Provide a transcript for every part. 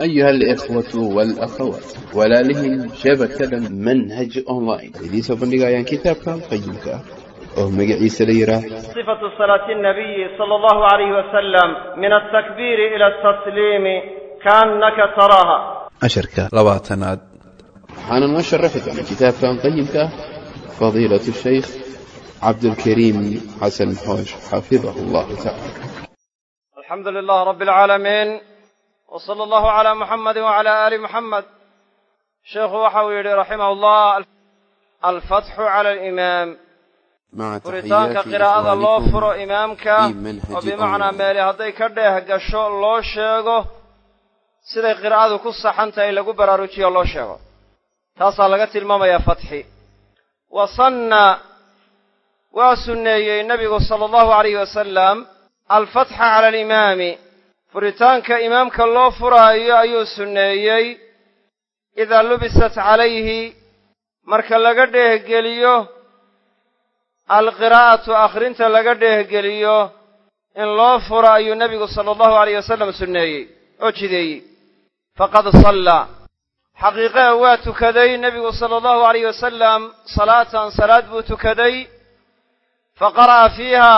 أيها الإخوة والأخوات walaalihii shabakada manhaj online idiin soo bandhigayaan kitaabkan qayimka ah oo magaciisa la yidhaah صفة صلاة النبي صلى الله عليه وسلم من التكبير إلى التسليم كأنك تراها casharka labaatanaad waxaana noo sharaxi doona kitaabkan qayimka ah fadiilatu shaykh cabdulkariim xasan xoosh xafidahu allahu tacaala الحمد لله رب wsala allahu calaa muxamadi wacalaa aali muxamed sheekhu waxa uu yidhi raximah ullah alfatxu cala alimaam furitaanka qiraa'ada loo furo imaamka oo bimacnaa meeli hadday ka dheeh gasho loo sheego siday qiraa'adu ku saxan tahay lagu baraarujiyo loo sheego. Taasaa laga tilmaamayaa fatxi. Wa sanna waa sunneeyey nebigu sala allahu alayhi wasalam alfatxa cala alimaami furitaanka imaamka loo furaayo ayuu sunneeyey. Idaa lubisat calayhi marka laga dheehgeliyo alqiraa'atu akhrinta laga dheehgeliyo in loo furo ayuu nebigu sala allahu alayh wasalam sunneeyey oo jideeyey. Faqad sallaa xaqiiqaha waa tukaday nebigu sala allahu alayh wasalam salaatan salaad buu tukaday. Fa qara'a fiiha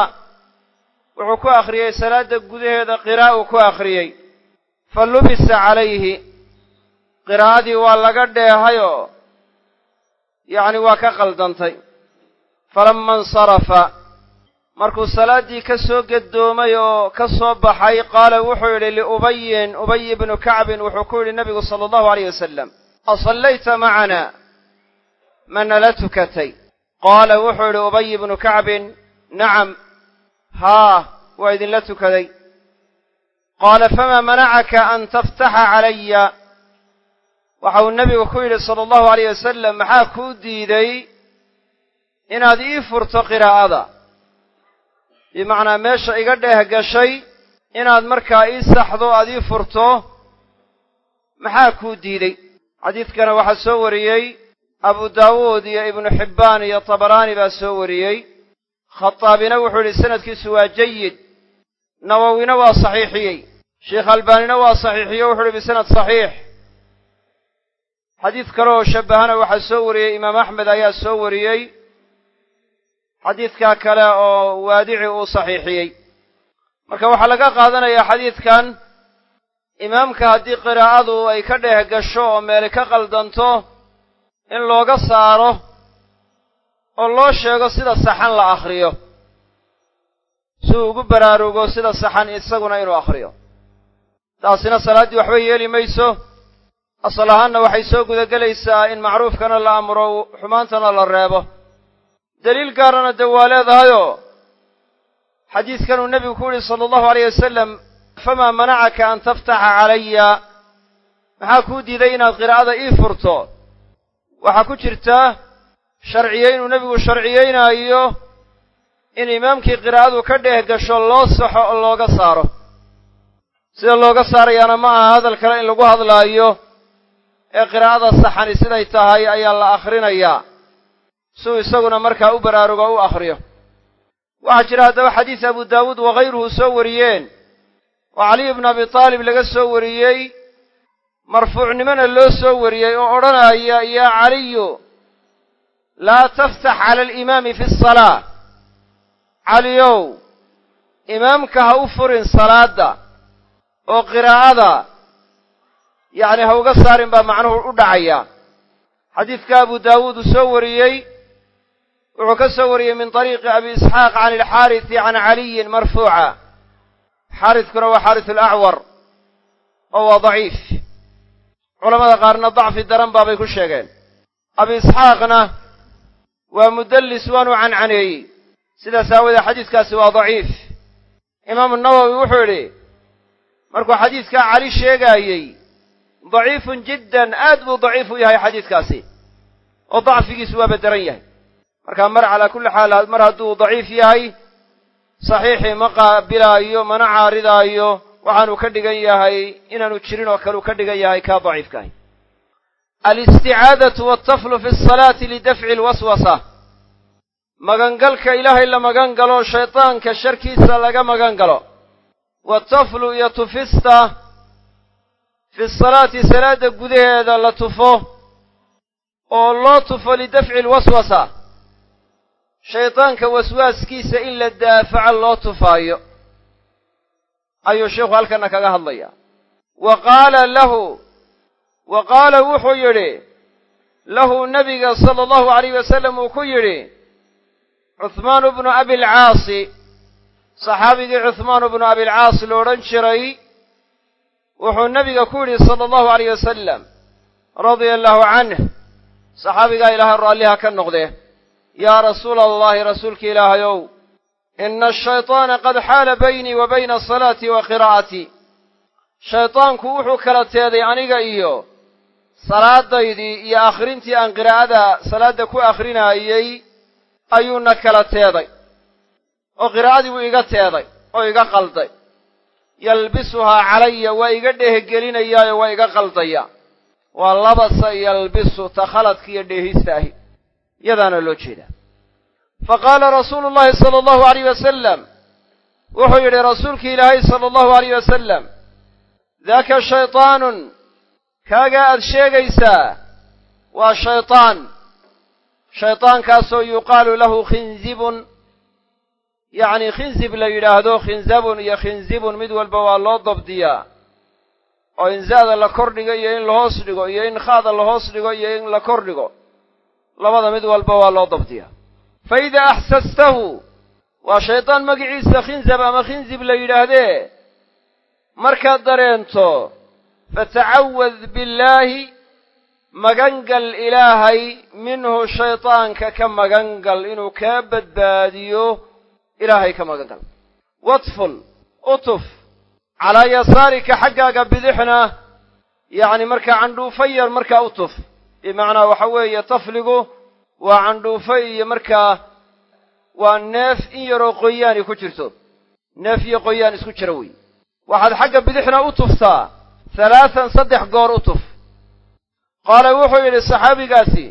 wuxuu ku akhriyey salaadda gudaheeda qiraa'uu ku akhriyey. Fa lubisa calayhi. Qiraa'adii waa laga dheehayoo yacni waa ka qaldantay falama insarafa. Markuu salaaddii ka soo geddoomay oo ka soo baxay qaala wuxuu yidhi liubayin ubay ibnu kacbin wuxuu ku yidhi nebigu sala allahu alayh wasalam asallayta macanaa ma nala tukatay? Qaala wuxuu yidhi ubay ibnu kacbin nacam haa waa idinla tukaday. Qaala famaa manacaka an taftaxa calaya? Waxa uu nebigu ku yidhi sala allahu alayh wasalam maxaa kuu diiday inaad ii furto qiraa'ada? Bimacnaa meesha iga dheeh gashay inaad markaa ii saxdo aad ii furto maxaa kuu diidey xadiidkana waxaa soo wariyey abu daawuud iyo ibnu xibbaan iyo tabaraani baa soo wariyey khataabina wuxuu yidhi sanadkiisu waa jayid nawowina waa saxiixiyey. Sheikh albaanina waa saxiixiyo wuxuu yidhi bisanad saxiix. Xadiid kale oo shabbahana waxaa soo wariyey imaam axmed ayaa soo wariyey. Xadiidkaa kale oo waadici uu saxiixiyey. Marka waxaa laga qaadanayaa xadiidkan imaamka haddii qiraa'adu ay ka dheeh gasho oo meeli ka qaldanto in looga saaro oo loo sheego sida saxan la akhriyo. Si uu ugu baraarugo sida saxan isaguna inuu akhriyo. Taasina salaaddii waxba yeeli mayso. Asal ahaanna waxay soo gudagelaysaa in macruufkana la amro xumaantana la reebo. Deliil gaarana dee waa leedahayoo? Xadiidkan uu nebigu ku yidhi sala allahu alayh wasalam famaa manacaka an taftaxa calaya maxaa kuu diiday inaad qiraa'ada ii furto? Waxaa ku jirta sharciye inuu nebigu sharciyeynaayo in imaamkii qiraa'adu ka dheeh gasho loo saxo oo looga saaro. Sida looga saarayaana ma aha hadal kale in lagu hadlaayo ee qiraa'ada saxani siday tahay ayaa la akhrinayaa siuu isaguna markaa u baraarugo u akhriyo. Waxaa jira haddaba xadiis abu daawuud wakayruhu soo wariyeen. Oo caliy bnu abi taalib laga soo wariyey. Marfuucnimona loo soo wariyey oo odhanaya yaa caliyu laa taftax cala alimaami fi asalaa caliyow imaamka ha u furin salaadda oo qiraa'ada yacni ha uga saarin baa macnuhu u dhacaya xadiidka abu daawuud uu soo wariyey wuxuu ka soo wariyey min طariiqi abi isxaaq can ilxaarisi can caliyin marfuuca xaariskuna waa xaaris oo waa daciif culamada qaarna dacfi daran baabay ku sheegeen abi isxaaqna waa mudallis waanu cancaneeyey. Sidaas aawoodee xadiiskaasi waa daciif. Imaamu nawowi wuxuu yidhi markuu xadiidkaa cali sheegaayey daciifun jiddan aad buu daciif u yahay xadiidkaasi oo dacfigiisu waa badaran yahay. Markaa mar calaa kulli xaal mar hadduu daciif yahay saxiixii ma qaabilaayo mana caaridaayo waxaanu ka dhigan yahay inaanu jirin oo kale uu ka dhigan yahay kaa daciifkaahi alisticaadatu waltaflu fi asalaati lidafci alwaswasa magangalka ilaahay la magan galo shaydaanka sharkiisa laga magan galo wataflu iyo tufista fi salaati salaadda gudaheeda la tufo oo loo tufo lidafci lwaswasa shaydaanka waswaaskiisa in la daafaco loo tufaayo ayuu sheikhu halkana kaga hadlayaa wa qaala lahu wa qaala wuxuu yidhi lahu nabiga sala allahu alayh wasalam uu ku yidhi cuhmaanu bnu abilcaasi saxaabigii cuhmaanu bnu abilcaas lo odhan jiray wuxuu nabiga ku yidhi sala allahu alayh wasalam radia allahu canh saxaabigaa ilaahay raalliha ka noqdee yaa rasuula allahi rasuulka ilaahayow ina ashayطaana qad xaala baynii wa bayna asalaati wa qiraa'atii shaydaanku wuxuu kala teeday aniga iyo salaadaydii iyo akhrintii aan qiraa'ada salaadda ku akhrinaayey ayuuna kala teeday. Oo qiraa'adii buu iga teeday oo iga qalday. Yalbisuhaa calaya waa iga dheehgelinayaayo waa iga qaldaya. Waa labasa yalbisu ta khaladka iyo dheehista ahi yadaana loo jeedaa. Fa qaala rasuulu llahi sala allahu alayh wasalam wuxuu yidhi rasuulki ilaahay sala allahu alayh wasalam daaka shaytaanun kaagaa aad sheegaysaa waa shaytaan. Shaytaankaasoo yuqaalu lahu khinzibun. Yacni khinzib la yidhaahdo khinzabun iyo khinzibun mid walba waa loo dabdiyaa. Oo in zaada la kor dhigo iyo in lahoos dhigo iyo in khaada lahoos dhigo iyo in la kor dhigo. Labada mid walba waa loo dabdiyaa. Fa idaa axsastahu waa shaydaan magiciisa khinzab ama khinzib la yidhaahdee markaad dareento fatacawad billaahi magangal ilaahay minhu shaydaanka ka magangal inuu kaa badbaadiyo ilaahay ka magangal watful utuf calaa yasaarika xaggaaga bidixna yacni markaa candhuufo yar markaa u tuf bimacnaa waxa weeye tafligu waa candhuufo iyo markaa waa neef in yaroo qoyaani ku jirto neef iyo qoyaan isku jira wey waxaad xagga bidixna u tuftaa halaatan saddex goor u tuf qaala wuxuu yidhi saxaabigaasi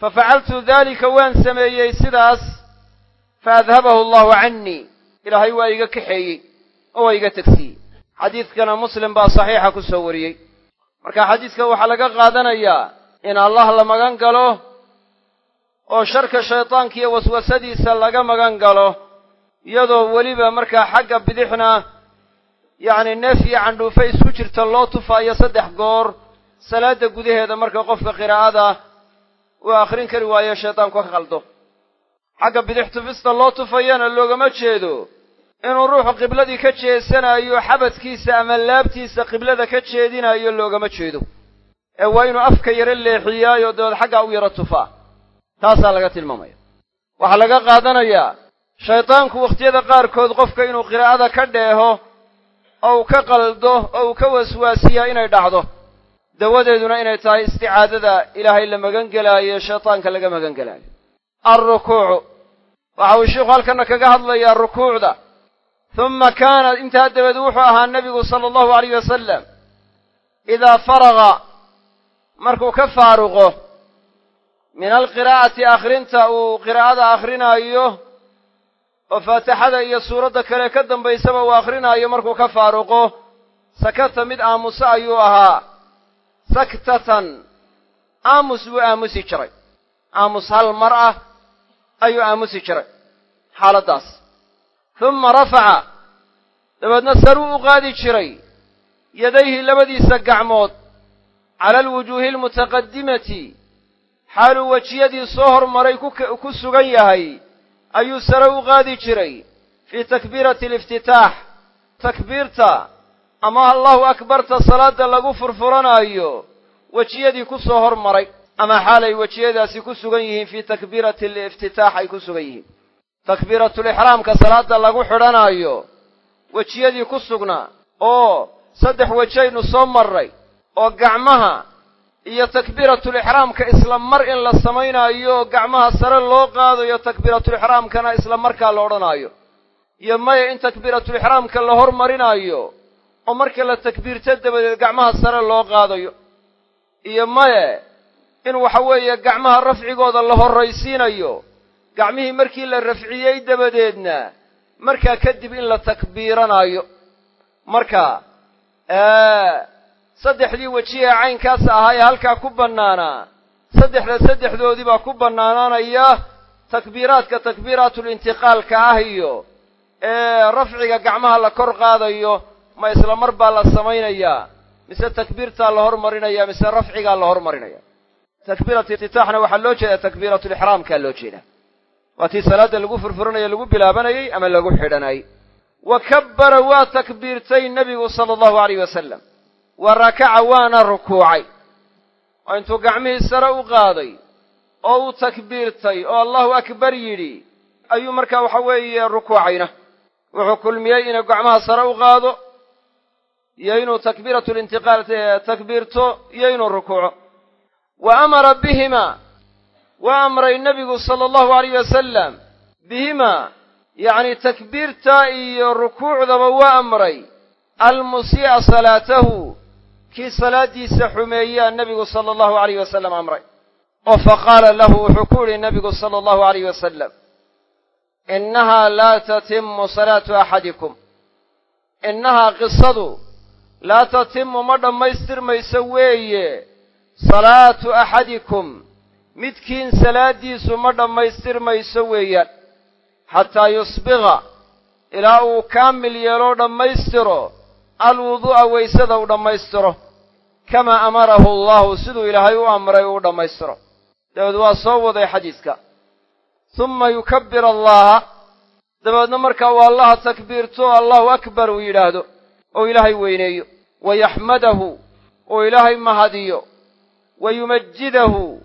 fa facaltu daalika waan sameeyey sidaas fa adhabahu allahu cannii ilaahay waa iga kaxeeyey oo waa iga tegsiiyey xadiidkana muslim baa saxiixa ku soo wariyey. marka xadiidka waxaa laga qaadanayaa in allah la magan galo oo sharka shaydaanka iyo waswasadiisa laga magan galo iyadoo weliba markaa xagga bidixna yacni neef iyo candhuufo isku jirta loo tufaayo saddex goor salaadda gudaheeda marka qofka qiraa'ada uu akhrin kari waayo shaydaanku ka qaldo xagga bidix tufista loo tufayana loogama jeedo. Inuu ruuxu qibladii ka jeesanayo xabadkiisa ama laabtiisa qiblada ka jeedinayo loogama jeedo. Ee waa inuu afka yaro leexiyaayo dabeed xaggaa u yaro tufaa taasaa laga tilmaamaya. Waxaa laga qaadanayaa shaydaanku wakhtiyada qaarkood qofka inuu qiraa'ada ka dheeho oo uu ka qaldo oo uu ka waswaasiyaa inay dhacdo. Dawadeeduna inay tahay isticaadada ilaahay la magan gelaayo shaydaanka laga magan gelaayo alrukuucu waxa uu sheikhu halkana kaga hadlayaa rukuucda. Huma kaana intaa dabeed wuxuu ahaa nebigu sala allahu alayh wasalam idaa faraga markuu ka faaruqo min alqiraa'ati akhrinta uu qiraa'ada akrinaayo oo faatixada iyo suuradda kale ka dambaysaba uu akrinaayo markuu ka faaruqo sakata mid aamuso ayuu ahaa saktatan aamus buu aamusi jiray. Aamus hal mar ah ayuu aamusi jiray xaaladdaas humma rafaca dabeedna saruu u qaadi jiray yadayhi labadiisa gacmood cala alwujuuhi almutaqadimati xaaluu wejiyadii soo hormaray ku sugan yahay ayuu sare u qaadi jiray fii takbiirati aliftitaax. Takbiirta ama allahu akbarta salaadda lagu furfuranaayo wejiyadii ku soo hormaray ama xaalay wejiyadaasi ku sugan yihiin fii takbiirati aliftitaax ay ku sugan yihiin. Takbiiratulixraamka salaadda lagu xidhanaayo wejiyadii ku sugnaa oo saddex wejaynu soo marray oo gacmaha iyo takbiiratulixraamka isla mar in la samaynaayo gacmaha sare loo qaadayo takbiiratulixraamkana isla markaa la odhanaayo. Iyo maya in takbiiratulixraamka la hormarinaayo oo marka la takbiirto dabadeed gacmaha sare loo qaadayo. Iyo maye in waxa weeye gacmaha rafcigooda la horraysiinayo gacmihii markii la rafciyey dabadeedna markaa kadib in la takbiiranaayo. Marka saddexdii weji ee caynkaas ahaa ee halkaa ku bannaanaa saddexda saddexdoodii baa ku bannaanaanaya takbiiraadka takbiiraatulintiqaalka ah iyo ee rafciga gacmaha la kor qaadayo ma isla mar baa la samaynayaa mise takbiirtaa la hormarinaya mise rafcigaa la hormarinaya. Takbiiratu iftitaaxna waxaa loo jeedaa takbiiratulixraamkaa loo jeedaa. Waa tii salaadda lagu furfuranayo lagu bilaabanayey ama lagu xidhanayay. Wa kabbara waa takbiirtay nebigu sala allahu alayh wasalam wa rakaca waana rukuucay. Oo intuu gacmihii sare u qaaday oo uu takbiirtay oo allahu akbar yidhi ayuu markaa waxa weeye rukuucayna. Wuxuu kulmiyey inuu gacmaha sare u qaado iyo inuu takbiiratulintiqaal takbiirto iyo inuu rukuuco. Wa amara bihimaa waa amray nebigu sala allahu alayh wasalam bihimaa yacni takbiirta iyo rukuucdaba waa amray. Almusii'a salaatahu kii salaaddiisa xumeeyaa nebigu sala allahu alayh wasalam amray. Oo fa qaala lahu wuxuu ku yidhi nebigu sala allahu alayh wasalam innahaa laa tatimu salaatu axadikum innahaa qisadu laa tatimu ma dhammaystirmayso weeye. Salaatu axadikum midkiin salaaddiisu ma dhammaystirmayso weeyaan. Xataa yusbiqa ilaa uu kaamil yeeloo dhammaystiro alwuduu'a waysada uu dhammaystiro kamaa amarahu allahu siduu ilaahay u amray uu dhammaystiro dabeed waa soo waday xadiiska humma yukabbir allaha dabeedna markaa uu allaha takbiirto allahu akbar uu yidhaahdo oo ilaahay weyneeyo wa yaxmadahu oo ilaahay mahadiyo wa yumajidahu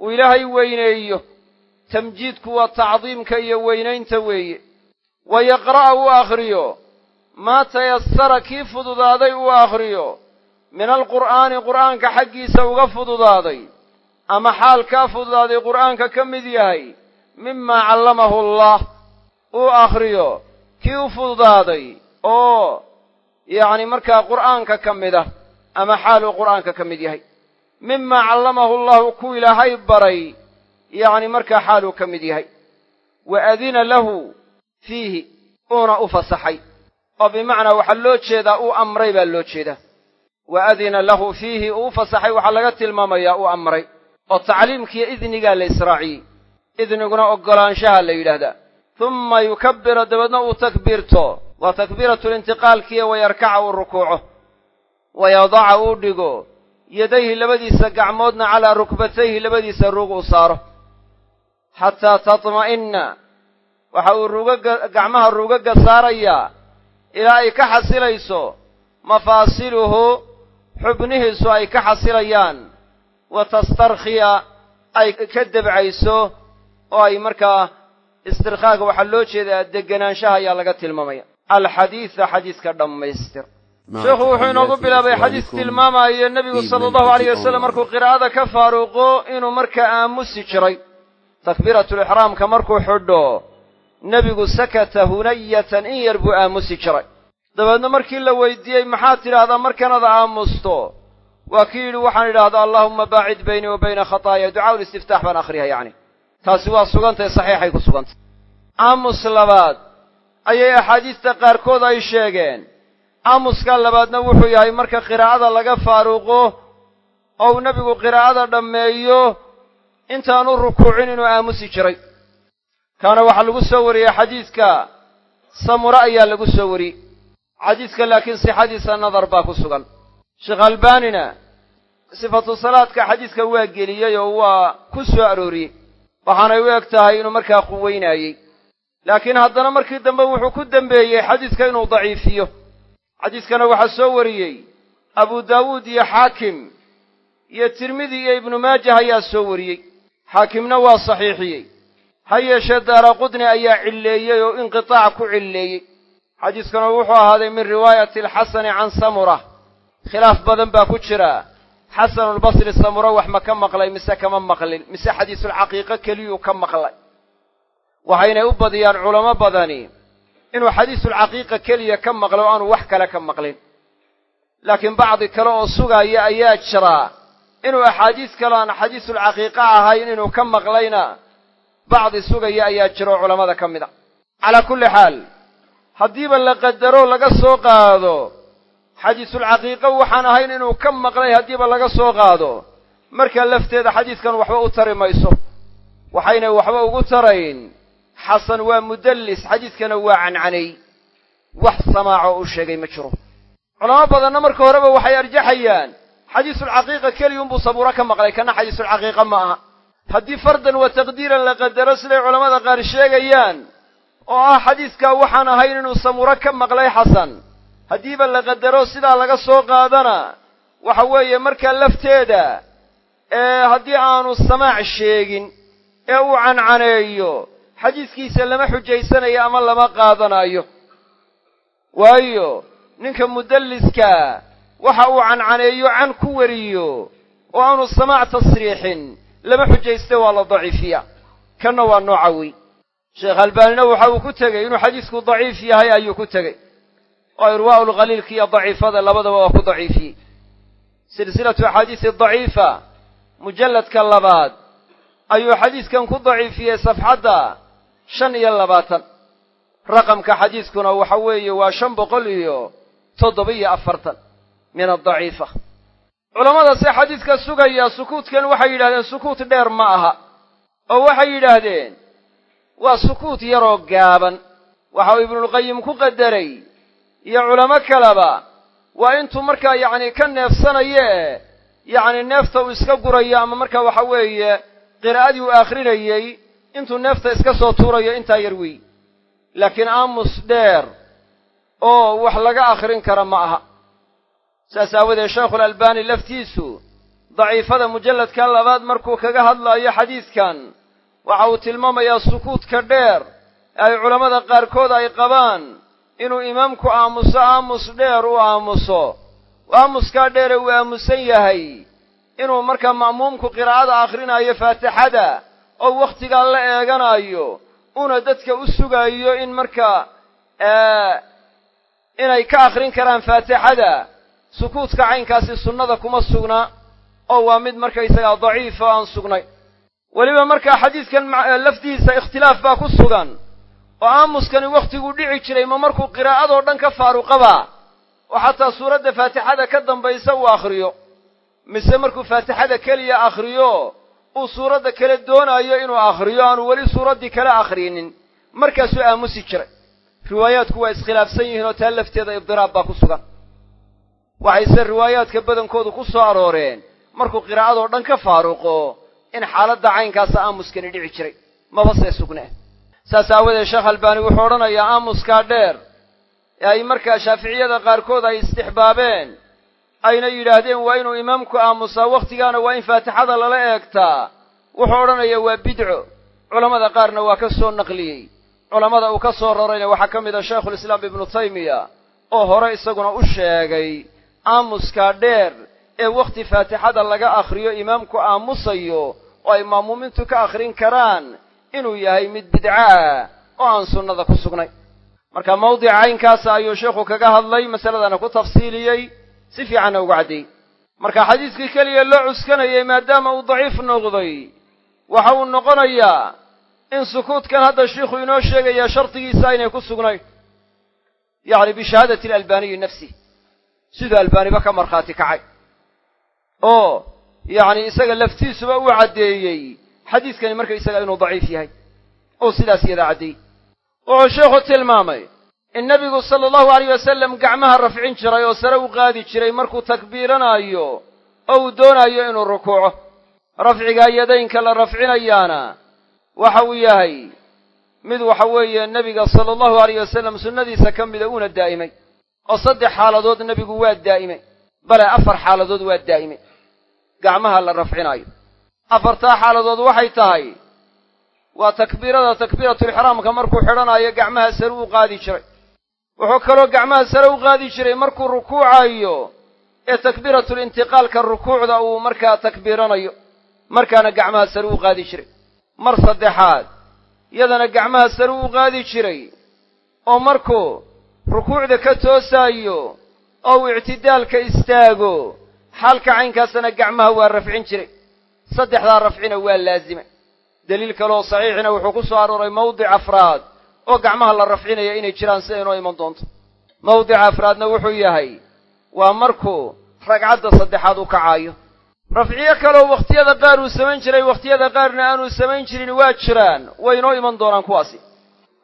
uu ilaahay weyneeyo tamjiidku waa tacdiimka iyo weynaynta weeye wa yaqra'a uu akhriyo maa tayasara kii fududaaday uu akhriyo min alqur'aani qur'aanka xaggiisa uga fududaaday ama xaal kaa fududaaday qur'aanka ka mid yahay mimaa callamahu allah uu akhriyo kii u fududaaday oo yacni markaa qur'aanka ka mid ah ama xaal uu qur'aanka ka mid yahay. Mimaa callamahu allahu ku ilaahay baray yacni markaa xaaluu ka mid yahay. Wa adina lahu fiihi uuna u fasaxay. Oo bimacnaa waxaa loo jeedaa uu amray baa loo jeedaa wa adina lahu fiihi uu fasaxay waxaa laga tilmaamayaa uu amray oo tacliimkiiyo idnigaa la israaciyey idniguna oggolaanshaha la yidhaahdaa humma yukabbira dabeedna uu takbiirto waa takbiiratulintiqaalkiiyo wayarkaca uu rukuuco wa yadaca uu dhigo yadayhi labadiisa gacmoodna calaa rukbatayhi labadiisa ruug uu saaro xataa tatma'inna waxa uu ruugaga gacmaha ruugaga saarayaa ilaa ay ka xasilayso mafaasiluhu xubnihiisu ay ka xasilayaan wa tastarkhiya ay ka debcayso oo ay markaa istirkhaaga waxaa loo jeedaa degenaanshaha ayaa laga tilmaamaya. Alxadiida xadiiska dhammaystir. Sheekhu wuxuu inoogu bilaabay xadiis tilmaamaayo nebigu sala allahu alayh wasalam markuu qiraa'ada ka faaruqo inuu markaa aamusi jiray. Takbiiratulixraamka markuu xidho nebigu sakata hunayatan in yar buu aamusi jiray dabeedna markii la weydiiyey maxaad tidhaahdaa markanaad aamusto? Waa kii yidhi waxaan idhaahdaa allaahumma baacid baynii wa bayna khataaya ducaa listiftaax baan akhriya yacni. Taasi waa sugantahe saxiixay ku sugantay. Aamus labaad ayay axaadiista qaarkood ay sheegeen. Aamuska labaadna wuxuu yahay marka qiraa'ada laga faaruqo oo uu nebigu qiraa'ada dhammeeyo intaanu rukuucin inuu aamusi jiray. Kaana waxaa lagu soo wariyey xadiidka samura ayaa lagu soo wariyey xadiidka laakiin sixadiisa nadar baa ku sugan. Sheekh albaanina sifatu salaadka xadiidka waa geliyey oo waa ku soo arooriyey waxaanay u eg tahay inuu markaa quweynaayey laakiin haddana markii dambe wuxuu ku dembeeyey xadiidka inuu daciifiyo. Xadiidkana waxaa soo wariyey. Abu daawuud iyo xaakim iyo tirmidi iyo ibnu maajah ayaa soo wariyey. Xaakimna waa saxiixiyey. Ha yeeshee daara qudni ayaa cilleeyey oo inqitaac ku cilleeyey xadiiskuna wuxuu ahaaday min riwaayati alxasani can samura. khilaaf badan baa ku jira. Xasanulbasri samura wax ma ka maqlay mise kama maqlin mise xadiisulcaqiiqo keliyuu ka maqlay. Waxaynay u badiyaan culamo badani inuu xadiisulcaqiiqa keliya ka maqlay oo aanu wax kale ka maqlin. Laakiin bacdi kale oo sugaaya ayaa jiraa inuu axaadiis kale aan xadiisulcaqiiqa ahayn inuu ka maqlayna bacdi sugaya ayaa jira oo culammada ka mid a. Calaa kulli xaal haddiiba la qadaro laga soo qaado. Xadiisulcaqiiqa waxaan ahayn inuu ka maqlay haddiiba laga soo qaado. Markaa lafteeda xadiidkan waxba u tari mayso. Waxaynay waxba ugu tarayn. Xasan waa mudallis xadiidkana waa cancanay. Wax samaaco uu sheegay ma jiro. Culamo badanna marka horeba waxay arjaxayaan. Xadiisulcaqiiqa keliyunbuu sabuuro ka maqlay kana xadiisulcaqiiqa ma aha. Haddii fardan wa taqdiiran la qadaro siday culammada qaar sheegayaan oo ah xadiiskaa waxaan ahayn inuu sabuuro ka maqlay xasan haddiiba la qadaro sidaa laga soo qaadana waxa weeye markaa lafteeda ee haddii aanu samaac sheegin ee uu cancaneeyo xadiiskiisa lama xujaysanayo ama lama qaadanayo. Waayo ninka mudalliska waxa uu cancaneeyo can ku wariyo oo aanu samaac tasriixin lama xujayste waa la daciifiya. Kanna waa nooca wey sheekh albaanina waxa uu ku tegey inuu xadiisku daciif yahay ayuu ku tegey oo irwaa'ulkhaliilka iyo daciifada labadaba waa ku daciifiyey silsilatu axaadiisi daciifa mujalladka labaad. Ayuu xadiiskan ku daciifiyey safxadda shan iyo labaatan. Raqamka xadiiskuna waxa weeye waa shan boqol iyo toddoba-iyo afartan min addaciifa. Culammada se xadiiska sugaya sukuutkan waxay yidhahdeen sukuut dheer ma aha oo waxay yidhaahdeen waa sukuut yaroo gaaban. Waxa uu ibnulqayim ku qadaray. Iyo culamo kaleba. Waa intuu markaa yacni ka neefsanayo e yacni neefta uu iska gurayo ama markaa waxa weeye qiraa'adii uu akhrinayey intuu neefta iska soo tuurayo intaa yar wey laakiin aamus dheer oo wax laga akhrin kara ma aha. Saas aawadeed sheekhulalbaani laftiisu daciifada mujalladka labaad markuu kaga hadlaayo xadiiskan waxa uu tilmaamayaa sukuudka dheer ee ay culammada qaarkood ay qabaan inuu imaamku aamuso aamus dheer u aamuso. Aamuskaa dheere uu aamusan yahay inuu markaa ma'muumku qiraa'ada akhrinayo faatixada oo wakhtigaa la eeganaayo una dadka u sugaayo in markaa inay ka akhrin karaan faatixada sukuudka caynkaasi sunnada kuma sugna oo waa mid markaysagaa daciifa o aan sugnay weliba markaa xadiidkan lafdiisa ikhtilaaf baa ku sugan oo aamuskani wakhtiguu dhici jiray ma markuu qiraa'adoo dhan ka faaruqaba oo xataa suuradda faatixada ka dambaysa uu akhriyo. Mise markuu faatixada keliya akhriyo uu suuradda kale doonaayo inuu akhriyo aanu weli suuraddii kale akhrinin. Markaasuu aamusi jiray. Riwaayaadku waa iskhilaafsan yihiin oo taa lafteeda ibdiraab baa ku sugan. Waxayse riwaayaadka badankoodu ku soo arooreen markuu qiraa'adoo dhan ka faaruqo in xaaladda caynkaasa aamuskani dhici jiray. Maba see sugnee saas aawadeed sheekh albaani wuxuu odhanayaa aamuskaa dheer ee ay markaa shaaficiyada qaarkood ay istixbaabeen ayna yidhaahdeen waa inuu imaamku aamusaa wakhtigaana waa in faatixada lala eegtaa. Wuxuu odhanayaa waa bidco. Culammada qaarna waa ka soo naqliyey. Culammada uu ka soo rarayna waxaa ka mid a shaykhulislaam ibnu taymiya oo hore isaguna u sheegay aamuskaa dheer ee wakhti faatixada laga akhriyo imaamku aamusayo oo ay ma'muumiintu ka akhrin karaan inuu yahay mid bidcaah oo aan sunnada ku sugnay. Marka mawdica caynkaasa ayuu sheikhu kaga hadlay masaladana ku tafsiiliyey si fiicanna uga caddeeyey marka xadiiskii keliya loo cuskanayay maadaama uu daciif noqday waxa uu noqonayaa in sukuudkan hadda shiikhu inoo sheegayaa shardigiisa aynay ku sugnayn yacni bishahaadati alalbaaniyi nafsih siduu albaaniba ka markhaati kacay. Oo yacni isaga laftiisuba uu caddeeyey. Xadiiskani markaysaga inuu daciif yahay. Oo sidaas iyadaa caddeeyey wuxuu sheikhu tilmaamay in nebigu sala allahu alayh wasalam gacmaha rafcin jiray oo sare u qaadi jiray markuu takbiiranaayo oo uu doonaayo inuu rukuuco. Rafcigaa yadaynka la rafcinayaana waxa uu yahay mid waxa weeye nebiga sala allahu alayh wasalam sunnadiisa ka mida uuna daa'imay. Oo saddex xaaladood nebigu waa daa'imay. Bale afar xaaladood waa daa'imay gacmaha la rafcinaayo. Afartaa xaaladood waxay tahay waa takbiirada takbiiratulixraamka markuu xidhanaayo gacmaha sare u qaadi jiray. Wuxuu kaloo gacmaha sare u qaadi jiray markuu rukuucayo ee takbiiratulintiqaalka rukuucda uu markaa takbiiranayo. Markaana gacmaha sare u qaadi jiray. Mar saddexaad yadana gacmaha sare u qaadi jiray oo markuu rukuucda ka toosaayo oo uu ictidaalka istaago xaalka caynkaasana gacmaha waa rafcin jiray. Saddexdaa rafcina waa laazima. Deliil kaleoo saxiixina wuxuu ku soo arooray mawdic afraad oo gacmaha la rafcinaya inay jiraan sida inoo iman doonto. Mawdica afraadna wuxuu yahay waa markuu ragcadda saddexaad u kacaayo. Rafciyo kaleo wakhtiyada qaar uu samayn jiray wakhtiyada qaarna aanuu samayn jirin waa jiraan way inoo iman doonaan kuwaasi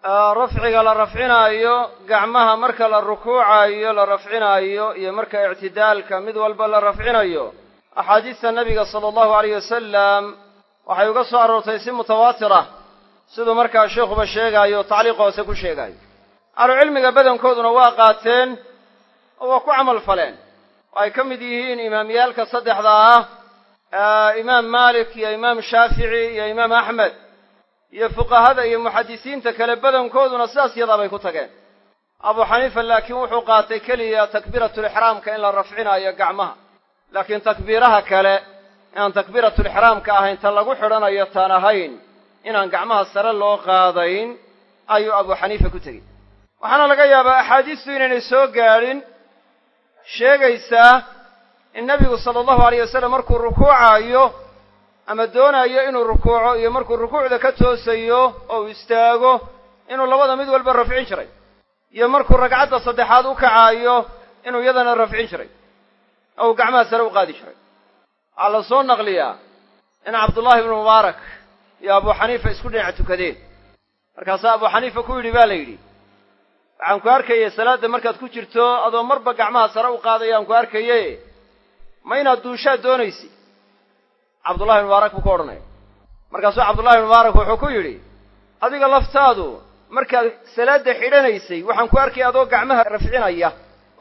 rafciga la rafcinaayo gacmaha marka la rukuucaayo la rafcinaayo iyo marka ictidaalka mid walba la rafcinayo. Axaadiista nabiga sala allahu alayh wasalam waxay uga soo aroortay si mutawaatir ah siduu markaa sheikhuba sheegaayo tacliiq hoose ku sheegaayo. Ahlucilmiga badankooduna waa qaateen oo waa ku camal faleen. Oo ay ka mid yihiin imaamyaalka saddexda ah imaam maalik iyo imaam shaafici iyo imaam axmed iyo fuqahada iyo muxadisiinta kale badankooduna sidaas yadaa bay ku tageen. Abu xaniifa laakiin wuxuu qaatay keliya takbiiratulixraamka in la rafcinaayo gacmaha. Laakiin takbiiraha kale inaan takbiiratulixraamka ahayn ta lagu xidhanayo taan ahayn inaan gacmaha sare loo qaadayn ayuu abu xaniifa ku tegey. Waxaana laga yaabaa axaadiistu inaynay soo gaadhin sheegaysaa in nebigu sala allahu alayh wasalam markuu rukuucaayo ama doonaayo inuu rukuuco iyo markuu rukuucda ka toosayo oo istaago inuu labada mid walba rafcin jiray iyo markuu ragcadda saddexaad u kacaayo inuu iyadana rafcin jiray oo uu gacmaha sare u qaadi jiray. Waxaa la soo naqliyaa in cabdullahi ibnu mubaarak iyo abu xaniifa isku dhinac tukadeen. Markaasaa abu xaniifa ku yidhi ba la yidhi waxaan ku arkayay salaadda markaad ku jirto adoo marba gacmaha sare u qaadaya aan ku arkaye ma inaad duushaad doonaysi cabdullahi mubaarak buu ku odhanaya markaasuu cabdullahi mubaarak wuxuu ku yidhi adiga laftaadu markaad salaadda xidhanaysay waxaan ku arkaya adoo gacmaha rafcinaya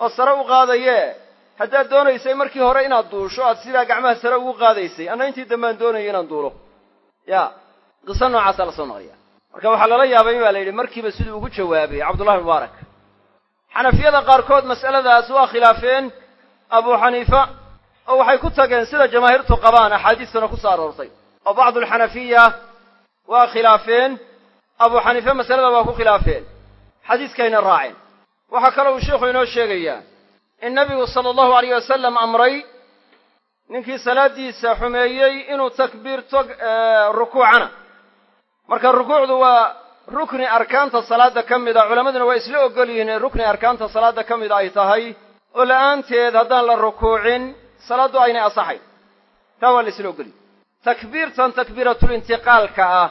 oo sare u qaadaye. Haddaad doonaysay markii hore inaad duusho aad sidaa gacmaha sare ugu qaadaysay. Anna intii dambaan doonaya inaan duulo. Ya qiso noocaasaa la soo naqliya marka waxaa lala yaabay baa la yidhi markiiba siduu ugu jawaabay cabdullahi mubaarak xanafiyada qaarkood mas'aladaas waa khilaafeen. Abu xaniifa oo waxay ku tageen sida jamaahiirtu qabaan axaadiistana ku soo aroortay. Oo bacdulxanafiya waa khilaafeen abu xaniife masalada waa ku khilaafeen. Xadiiskayna raaceen. Waxaa kaloo uu sheikhu inoo sheegayaa in nebigu sala allahu alayh wasalam amray ninkii salaaddiisa xumeeyey inuu takbiirto rukuucana. Marka rukuucdu waa rukni arkaanta salaadda ka mid a culammaduna waa isla ogol yihiin in rukni arkaanta salaadda ka mid ay tahay. Oo la'aanteed haddaan la rukuucin salaaddu aynay asaxayn taa waa la isla ogolyihi takbiirtan takbiiratulintiqaalka ah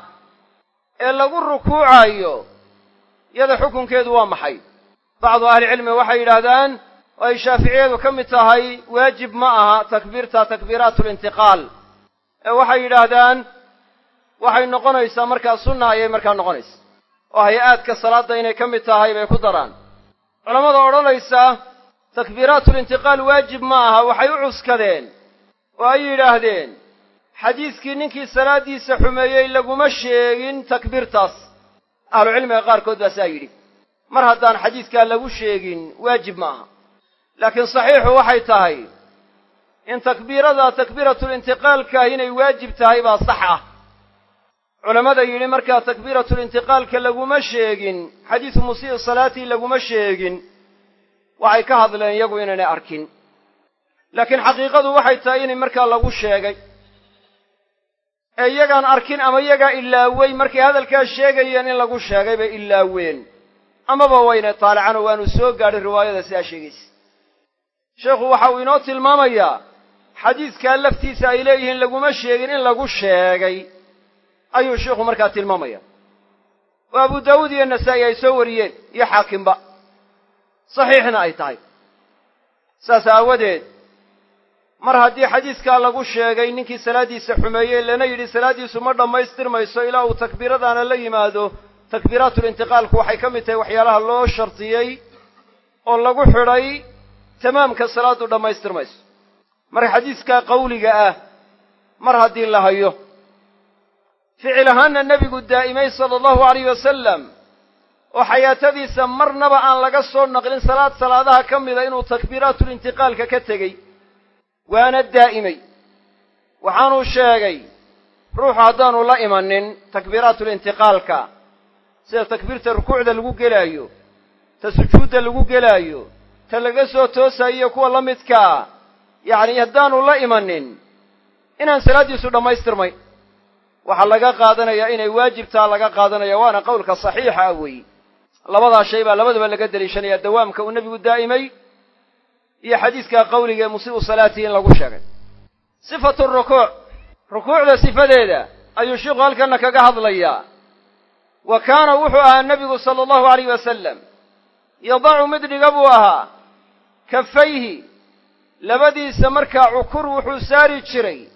ee lagu rukuucayo yada xukunkeedu waa maxay? Bacdu ahlicilmi waxay yidhaahdaan oo ay shaaficiyadu ka mid tahay waajib ma aha takbiirta takbiiraatulintiqaal ee waxay yidhaahdaan waxay noqonaysaa markaa sunna ayay markaa noqonaysa oo hay'aadka salaadda inay ka mid tahay bay ku daraan. Culammada odhanaysa takbiiraatulintiqaal waajib ma aha waxay u cuskadeen oo ay yidhaahdeen xadiiskii ninkii salaaddiisa xumeeyey laguma sheegin takbiirtaas. Ahlucilmiga qaarkood baa saa yidhi mar haddaan xadiiskaa lagu sheegin waajib ma aha. Laakiin saxiixu waxay tahay in takbiirada takbiiratulintiqaalkaah inay waajib tahay baa sax ah. Culammada yidhi markaa takbiiratulintiqaalka laguma sheegin xadiisu musii'i salaatii laguma sheegin waxay ka hadleen iyagu inaynay arkin. Laakiin xaqiiqadu waxay tahay inay markaa lagu sheegay ee iyagaan arkin ama iyagaa ilaawey markay hadalkaa sheegayeen in lagu sheegay bay ilaaween. Amaba wayna taalacanoo waanu soo gaadhin riwaayada sidaa sheegaysa. Sheekhu waxa uu inoo tilmaamayaa xadiiskaa laftiisa ay leeyihiin laguma sheegin in lagu sheegay ayuu sheikhu markaa tilmaamaya. Oo abu daawuud iyo nasaa'i ay soo wariyeen iyo xaakimba saxiixna ay tahay. Saas aawadeed mar haddii xadiiskaa lagu sheegay ninkii salaaddiisa xumeeyey lana yidhi salaaddiisu ma dhammaystirmayso ilaa uu takbiiradaana la yimaado. Takbiiraatulintiqaalku waxay ka mid tahay waxyaalaha loo shardiyey oo lagu xidhay tamaamka salaaddu dhammaystirmayso. Marka xadiiskaa qawliga ah mar haddii la hayo ficil ahaanna nebigu daa'imay sala allahu alayh wasalam oo xayaatadiisa marnaba aan laga soo naqlin salaad salaadaha ka mida inuu takbiiraatulintiqaalka ka tegey waana daa'imay. Waxaanuu sheegay ruuxu haddaanu la imanin takbiiraatulintiqaalka sida takbiirta rukuucda lagu gelaayo ta sujuudda lagu gelaayo ta laga soo toosayo kuwa la midkaa yacni haddaanu la imanin inaan salaaddiisu dhammaystirmay. Waxaa laga qaadanayaa inay waajibtaa laga qaadanaya waana qowlka saxiixa weeye labadaa shay baa labadaba laga deliishanaya dawaamka uu nebigu daa'imay iyo xadiiska qawliga ee musii'u salaatihi in lagu sheegay. Sifatu rukuuc rukuucda sifadeeda ayuu sheikhu halkanna kaga hadlayaa. Wa kaana wuxuu ahaa nebigu sala allahu alayh wasalam yadacu mid dhiga buu ahaa. Kafayhi. Labadiisa markaa cukur wuxuu saari jiray.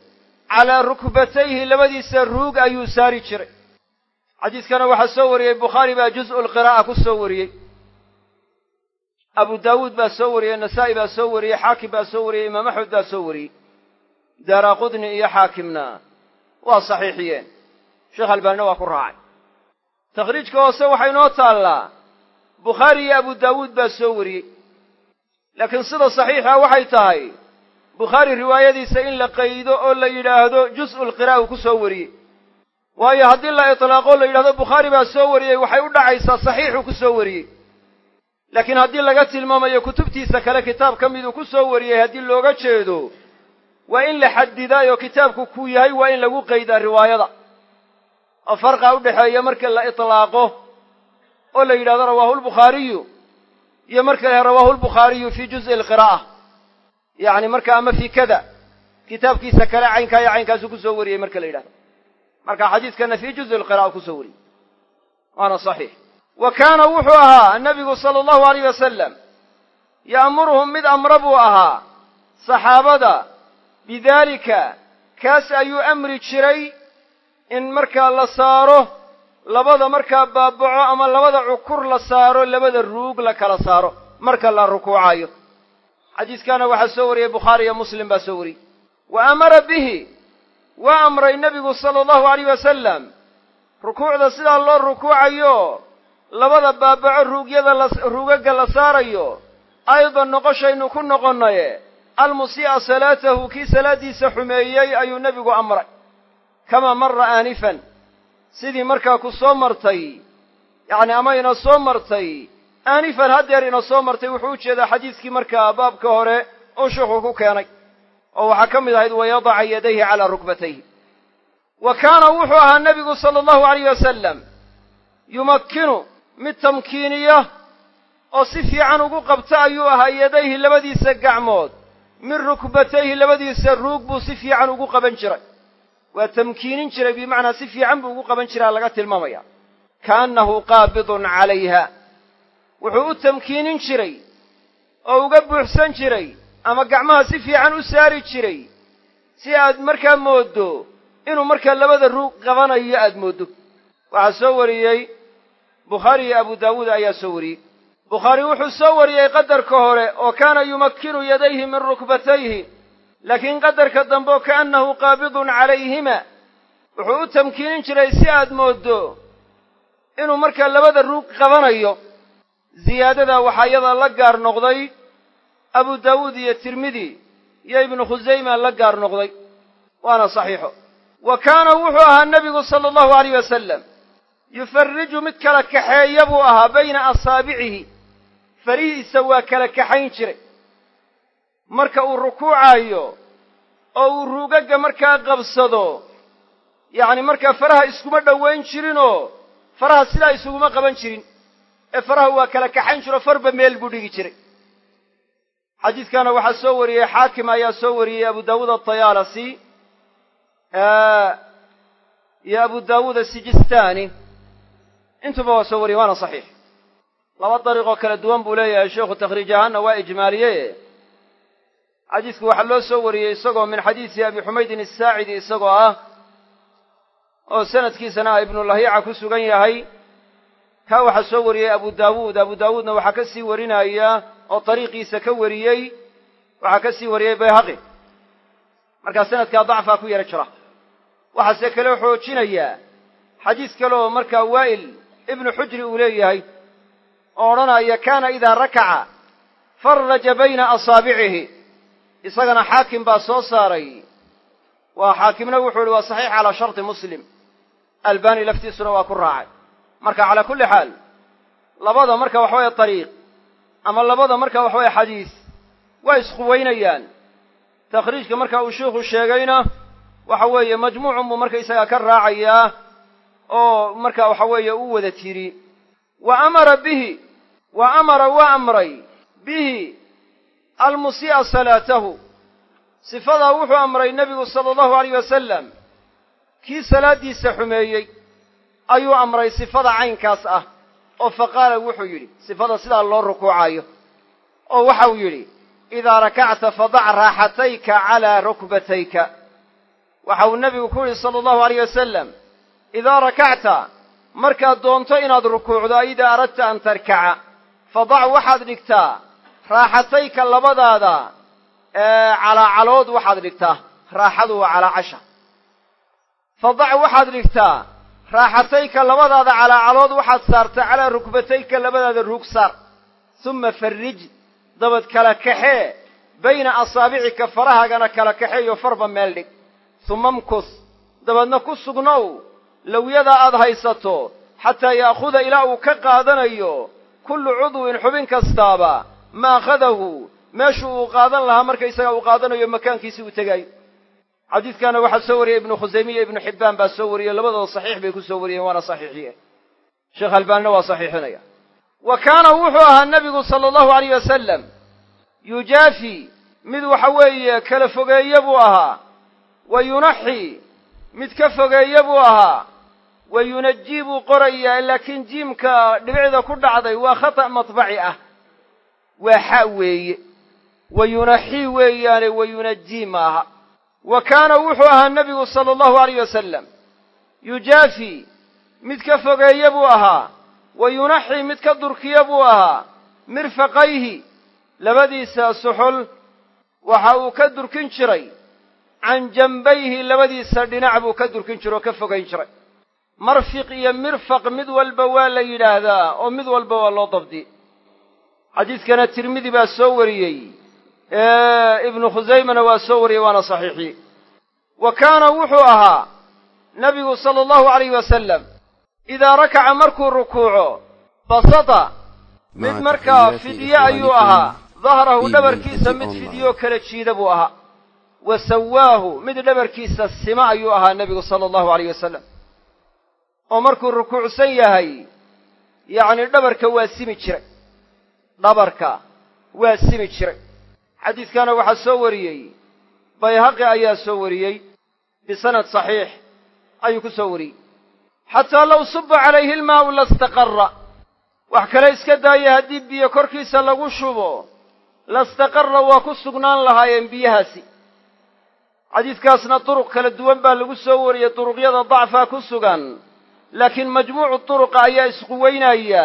Calaa rukbatayhi labadiisa ruug ayuu saari jiray xadiiskana waxaa soo wariyey bukhaari baa juz'u lqiraa'a ku soo wariyey. Abu daawuud baa soo wariyey nasaa'i baa soo wariyey xaakim baa soo wariyey imaam axmed baa soo wariyey. Daara qudni iyo xaakimna waa saxiixiyeen. Sheekh albaanina waa ku raacay. Takhriijka hoose waxay noo taallaa bukhaari iyo abu daawuud baa soo wariyey. Laakiin sida saxiixa waxay tahay bukhaari riwaayadiisa in la qaydo oo la yidhaahdo jus'u lqiraa'a uu ku soo wariyey waayo haddii la itlaaqo la yidhahdo bukhaari baa soo wariyey waxay u dhacaysaa saxiixuu ku soo wariyey. Laakiin haddii laga tilmaamayo kutubtiisa kale kitaab ka miduu ku soo wariyey haddii looga jeedo waa in la xadidaayoo kitaabku kuu yahay waa in lagu qaydaa riwaayada. Oo farqa u dhexeeya marka la itlaaqo oo la yidhahdo rawaahu lbukhaariyu iyo marka la rawaahu lbukhaariyu fii juz'i alqiraa'a yacni marka ama fii kada kitaabkiisa kale caynkaa caynkaasu ku soo wariyey marka la yidhahdo marka xadiiskana fii juz'i alqira'a ku soo wariyey. Waana saxiix. Wa kaana wuxuu ahaa nabigu sala allahu alayh wasalam ya'muruhum mid amra buu ahaa saxaabada bidaalika kaas ayuu amri jiray in markaa la saaro labada markaa baabaco ama labada cukur la saaro labada ruug la kala saaro marka la rukuucayo xadiiskana waxaa soo wariyey bukhaari iyo muslim baa soo wariyey. Wa amara bihi waa amray nebigu sala allahu alayh wasalam rukuucda sidaa loo rukuucayo labada baabaco ruugyada ruugaga la saarayo aydan noqoshaynu ku noqonnaye almusii'a salaatahu kii salaaddiisa xumeeyey ayuu nebigu amray. Kamaa marra aanifan. Sidii markaa ku soo martay yacni ama ina soo martay aanifan haddeer ina soo martay wuxuu u jeedaa xadiiskii markaa baabka hore uu sheikhu ku keenay oo waxaa ka mid ahayd wayadaca yadayhi calaa rukbatayhi. Wa kaana wuxuu ahaa nebigu sala allahu alayh wasalam yumakkinu mid tamkiiniya oo si fiican ugu qabta ayuu ahaa yadayhi labadiisa gacmood. Min rukbatayhi labadiisa ruug buu si fiican ugu qaban jiray. Waa tamkiinin jiray bimacnaa si fiican buu ugu qaban jiraa laga tilmaamaya. Kaannahu qaabidun calayha. Wuxuu u tamkiinin jiray oo uga buuxsan jiray ama gacmaha si fiican u saari jiray si aad markaa mooddo inuu markaa labada ruug qabanayo aad mooddo. Waxaa soo wariyey bukhaari iyo abu daawuud ayaa soo wariyey. Bukhaari wuxuu soo wariyey qadarka hore oo kaana yumakkinu yadayhi min rukbatayhi laakiin qadarka dambe oo kaannahu qaabidun calayhima wuxuu u tamkiinin jiray si aad mooddo inuu markaa labada ruug qabanayo. Ziyaadadaa waxaa iyada la gaar noqday abu daawuud iyo tirmidi iyo ibnu khusayma la gaar noqday. Waana saxiixo. Wa kaana wuxuu ahaa nebigu sala allahu alayh wasalam yufarriju mid kala kaxeeya buu ahaa bayna asaabicihi farihiisa waa kala kaxayn jiray. Marka uu rukuucaayo oo uu ruugagga markaa qabsado yacni markaa faraha iskuma dhowayn jirinoo faraha sidaa isuguma qaban jirin. Ee faraha waa kala kaxayn jiro farba meel buu dhigi jiray xadiidkana waxaa soo wariyey xaakim ayaa soo wariyey abu daawuud atayaalasi iyo abu daawuud asijistani intuba waa soo wariyey waana saxiix. Laba dariiqoo kala duwan buu leeyahay sheikhu takhriij ahaanna waa ijmaaliyeye xadiisku waxaa loo soo wariyey isagoo min xadiisi abi xumaydin asaacidi isagoo ah oo sanadkiisana ibnulahiica ku sugan yahay. Kaa waxaa soo wariyey abu daawuud abu daawuudna waxaa ka sii warinaya oo dariiqiisa ka wariyey waxaa ka sii wariyey bayhaqi. Markaa sanadkaa dacfaa ku yara jira. Waxaase kaloo xoojinayaa xadiis kale oo markaa waa'il ibnu xujri uu leeyahay oo odhanaya kaana idaa rakaca faraja bayna asaabicihi isagana xaakim baa soo saaray. Waa xaakimna wuxuu ihi waa saxiix calaa sharti muslim. Albani laftiisuna waa ku raacay. Marka calaa kulli xaal labada marka waxaweye dariiq ama labada marka waxaweye xadiis waa isquweynayaan takhriijka marka uu sheikhu sheegayna waxa weeye majmuucun buu markaysagaa ka raacayaa oo marka waxa weeye u wada tiri wa amara bihi wa amara waa amray bihi almusii'a salaatahu. Sifadaa wuxuu amray nebigu sala allahu alayh wasalam kii salaaddiisa xumeeyey ayuu amray sifada caynkaas ah oo fa qaala wuxuu yidhi sifada sidaa loo rukuucayo oo waxau yidhi idaa rakacta fadac raaxatayka calaa rukbatayka. Waxa uu nebigu ku yidhi sala allahu alayh wasalam idaa rakacta markaad doonto inaad rukuucdo idaa aradta an tarkaca. Fadac waxaad dhigtaa raaxatayka labadaada calaacalood waxaad dhigtaa. Raaxadu waa calaacasha fadac waxaad dhigtaa raaxatayka labadaada calaacalood waxaad saartaa calaa rukbatayka labadaada ruug saar. Suma farrij dabad kala kaxee bayna asaabicika farahaagana kala kaxeeyo farba meel dhig. Suma mkus dabadna ku sugnow lawyadaa aad haysato xataa ya'khuda ilaa uu ka qaadanayo kullu cudwin xubin kastaaba ma akhadahu meeshu uu qaadan lahaa markaysaga uu qaadanayo makaankiisii uu tegaayo xadiidkaana waxaa soo wariyey ibnu khusaymiya ibnu xibbaan baa soo wariyey labadooda saxiix bay ku soo wariyeen waana saxiixiye sheekh albaanina waa saxiixinaya. Wa kaana wuxuu ahaa nebigu sala allahu alayh wasalam yujaafi mid waxa weeye kala fogeeye buu ahaa wa yunaxi mid ka fogeeye buu ahaa wa yunajii buu qorayaa laakiin jiimka dhibicda ku dhacday waa khata' matbaci ah. Waa xa weeye wa yunaxii weeyaane wa yunajii maaha wa kaana wuxuu ahaa nebigu sala allahu alayh wasalam yujaafi mid ka fogeeye buu ahaa. Wa yunaxi mid ka durkiye buu ahaa. Mirfaqayhi labadiisa suxul waxa uu ka durkin jiray. Can jambayhi labadiisa dhinac buu ka durkin jiray oo ka fogayn jiray. Marfiq iyo mirfaq mid walba waa la yidhaahdaa oo mid walba waa loo dabdi. Xadiidkana tirmidi baa soo wariyey ibnu khusaymana waa soo wariyey waana saxiixiyey wa kaana wuxuu ahaa nebigu sala allahu alayh wasalam idaa rakaca markuu rukuuco basata mid markaa fidye ayuu ahaa. Dahrahu dhabarkiisa mid fidyoo kala jiida buu ahaa. Wa sawaahu mid dhabarkiisa sima ayuu ahaa nebigu sala allahu alayh wasalam oo markuu rukuucsan yahay yacni dhabarka waa simi jiray. Dhabarka waa simi jiray xadiidkana waxaa soo wariyey bayhaqi ayaa soo wariyey bisanad saxiix ayuu ku soo wariyey. Xataa low suba calayhi ilmaa'u lastaqarra wax kale iska daaya haddii biyo korkiisa lagu shubo lastaqarra waa ku sugnaan lahaayeen biyahaasi. Xadiidkaasna duruq kala duwan baa lagu soo wariyey duruqyada dacfaa ku sugan laakiin majmuucu turuqa ayaa isquweynaya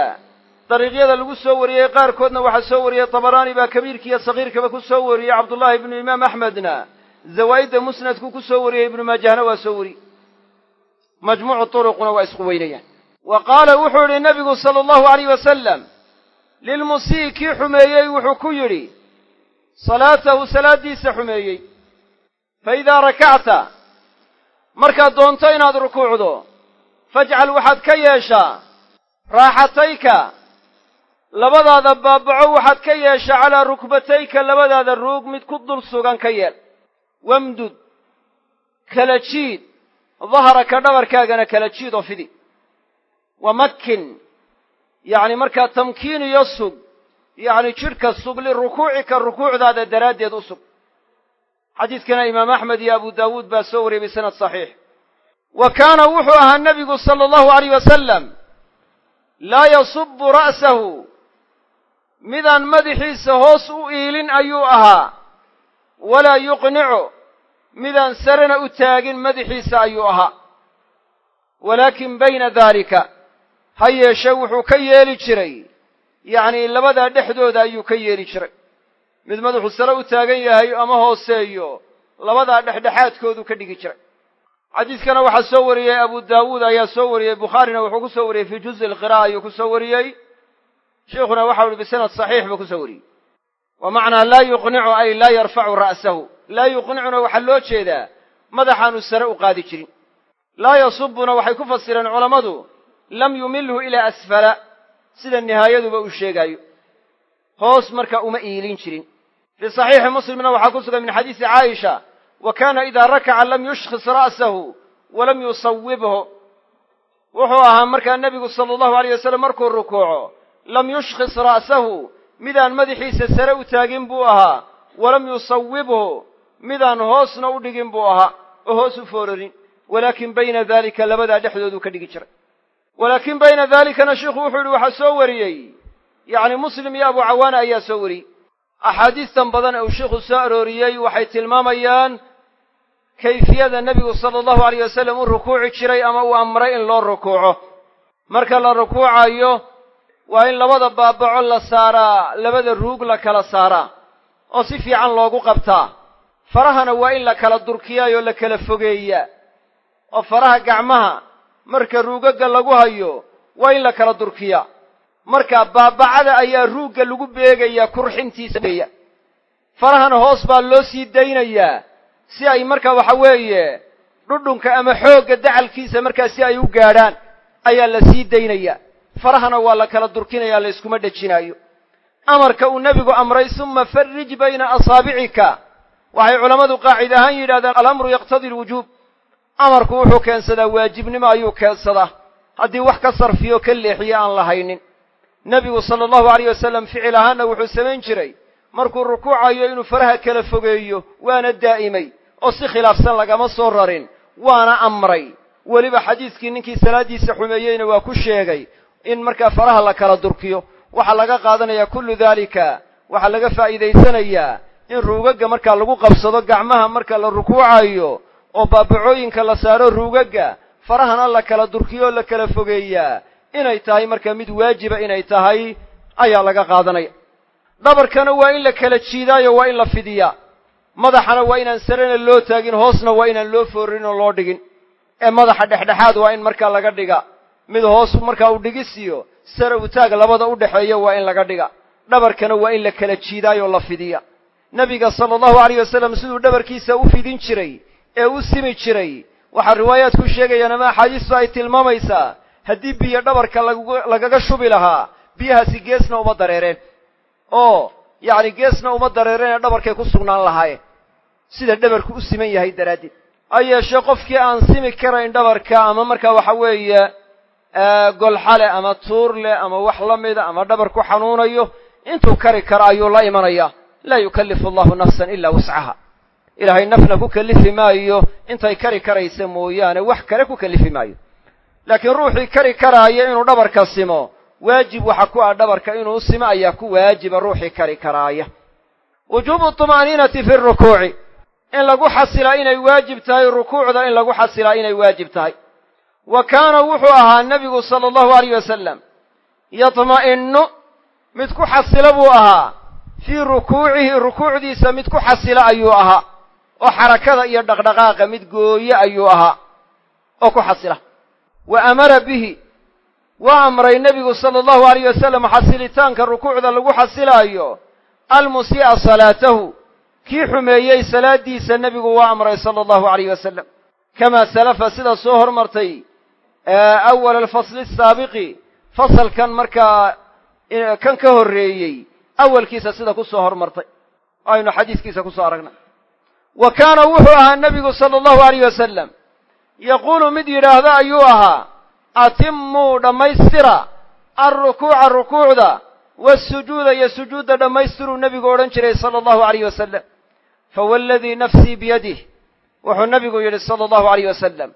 dariiqyada lagu soo wariyey qaarkoodna waxaa soo wariyey tabaraani baa kabiirka iyo sagiirkaba ku soo wariyey cabdullaahi ibnu imaam axmedna zawaa'idda musnadku ku soo wariyey ibnu maajahna waa soo wariyey majmuucu turuquna waa isquweynayaan wa qaala wuxuu yidhi nebigu sala allahu alayh wasalam lilmusii kii xumeeyey wuxuu ku yidhi salaatahu salaaddiisa xumeeyey. Fa idaa rakacta markaad doonto inaad rukuucdo fajcal waxaad ka yeeshaa raaxatayka labadaada baabaco waxaad ka yeeshaa calaa rukbatayka labadaada ruug mid ku dul sugan ka yeel. Wamdud kala jiid dahraka dhabarkaagana kala jiid oo fidi. Wamakin yacni markaa tamkiin iyo sug yacni jidhka sug lirukuucika rukuucdaada daraaddeed u sug. Xadiidkana imaam axmed iyo abu daawuud baa soo wariyey bisanad saxiix. Wa kaana wuxuu ahaa nebigu sala allahu alayh wasalam laa yasubu ra'sahu midaan madaxiisa hoos u iilin ayuu ahaa. Walaa yuqnicu midaan sarena u taagin madaxiisa ayuu ahaa. Walaakin bayna daalika ha yeeshe wuxuu ka yeeli jiray. Yacnii labadaa dhexdooda ayuu ka yeeli jiray. Mid madaxu sare u taagan yahay ama hooseeyo labadaa dhexdhexaadkooduu ka dhigi jiray. Xadiidkana waxaa soo wariyey abu daawuud ayaa soo wariyey bukhaarina wuxuu ku soo wariyey fii juzi alqira'a ayuu ku soo wariyey sheikhuna waxau uhi bisanad saxiix buu ku soo wariyey. Wa macnaa laa yuqnicu ay laa yarfacu ra'sahu. Laa yuqnicuna waxaa loo jeedaa madaxaanu sare u qaadi jirin. Laa yasubuna waxay ku fasireen culammadu lam yumilhu ilaa asfala sida nihaayaduba uu sheegaayo. Hoos marka uma iilin jirin. Fii saxiixi muslimna waxaa ku sugan min xadiisi caaisha wa kaana idaa rakaca lam yushkhis ra'sahu walam yusawibhu wuxuu ahaa markaa nebigu sala allahu alayh wasalam markuu rukuuco lam yushkhis ra'sahu midaan madaxiisa sare u taagin buu ahaa. Walam yusawibhu midaan hoosna u dhigin buu ahaa. Oo hoos u foorarin. Walaakin bayna daalika labadaa dhexdooduu ka dhigi jiray. Walaakin bayna daalikana sheikhu wuxuu yidhi waxaa soo wariyey. Yacni muslim iyo abu cawaana ayaa soo wariyey. Axaadiistan badan ee uu sheikhu soo arooriyey waxay tilmaamayaan kayfiyada nebigu sala allahu alayh wasalam u rukuuci jiray ama uu amray in loo rukuuco. Marka la rukuucayo waa in labada baabaco la saaraa labada ruug la kala saaraa oo si fiican loogu qabtaa. Farahana waa in la kala durkiyaayoo la kala fogeeyaa. Oo faraha gacmaha marka ruugagga lagu hayo waa in la kala durkiyaa. Marka baabacada ayaa ruugga lagu beegayaa kurxintiisa beeya farahana hoos baa loo sii daynayaa si ay marka waxa weeye dhudhunka ama xoogga dacalkiisa markaa si ay u gaadhaan ayaa la sii daynayaa farahana waa la kala durkinayaa la yskuma dhejinaayo. Amarka uu nebigu amray suma farrij bayna asaabicika waxay culammadu qaacid ahaan yidhahdeen alamru yaqtadi alwujuub amarku wuxuu keensadaa waajibnimo ayuu keensadaa. Haddii wax ka sarfiyo ka leexiye aan la haynin. Nebigu sala allahu alayh wasalam ficil ahaanna wuxuu samayn jiray markuu rukuucayo inuu faraha kala fogeeyo waana daa'imay oo si khilaafsan lagama soo rarin waana amray. Weliba xadiiskii ninkii salaaddiisa xumeeyeyna waa ku sheegay in markaa faraha la kala durkiyo waxaa laga qaadanayaa kullu daalika waxaa laga faa'iidaysanayaa in ruugagga markaa lagu qabsado gacmaha marka la rukuucayo oo baabacooyinka la saaro ruugagga farahana la kala durkiyo oo la kala fogeeyaa inay tahay marka mid waajiba inay tahay ayaa laga qaadanaya. Dhabarkana waa in la kala jiidaayo waa in la fidiyaa. Madaxana waa inaan sarena loo taagin hoosna waa inaan loo foorin oo loo dhigin. Ee madaxa dhexdhexaad waa in markaa laga dhiga mid hoos markaa u dhigisiyo sare u taag labada u dhexeeya waa in laga dhiga. Dhabarkana waa in la kala jiidaayoo la fidiya. Nebiga sala allahu alayh wasalam siduu dhabarkiisa u fidin jiray ee u simi jiray. Waxaa riwaayaadku sheegayaan ama axaadiistu ay tilmaamaysaa haddii biyo dhabarka lagaga shubi lahaa biyahaasi geesna uma dareereen. Oo yacni geesna uma dareereen ee dhabarkay ku sugnaan lahaayeen. Sida dhabarku u siman yahay daraaddeed. Ha yeeshee qofkii aan simi karayn dhabarka ama markaa waxa weeye golxale ama tuur leh ama wax la mida ama dhabar ku xanuunayo intuu kari karo ayuu la imanayaa laa yukallifu allahu nafsan ilaa wuscaha ilaahay nafna ku kellifi maayo intay kari karaysa mooyaane wax kale ku kellifi maayo. Laakiin ruuxii kari karaaya inuu dhabarka simo waajib waxa ku ah dhabarka inuu simo ayaa ku waajiba ruuxii kari karaaya wujuubu tuma'niinati fi rukuuci. In lagu xasilaa inay waajib tahay rukuucda in lagu xasilaa inay waajib tahay wa kaana wuxuu ahaa nebigu sala allahu alayh wasalam yatma'innu mid ku xasila buu ahaa. Fii rukuucihi rukuucdiisa mid ku xasila ayuu ahaa. Oo xarakada iyo dhaqdhaqaaqa mid gooye ayuu ahaa. Oo ku xasila. Wa amara bihi waa amray nebigu sala allahu alayh wasalam xasilitaanka rukuucda lagu xasilaayo. Almusii'a salaatahu kii xumeeyey salaaddiisa nebigu waa amray sala allahu alayh wasalam kamaa salafa sida soo hormartay awal alfasli asaabiqi fasalkan markaa kan ka horreeyey awalkiisa sida ku soo hormartay aynu xadiiskiisa ku soo aragnay wa kaana wuxuu ahaa nebigu sala allahu alayh wasalam yaquulu mid yidhaahda ayuu ahaa atimmuu dhammaystira alrukuuca rukuucda waasujuuda iyo sujuudda dhammaystiruu nebigu odhan jiray sala allahu alayh wasalam fawalladii nafsii biyadih wuxuu nebigu yidhi sala allahu alayh wasalam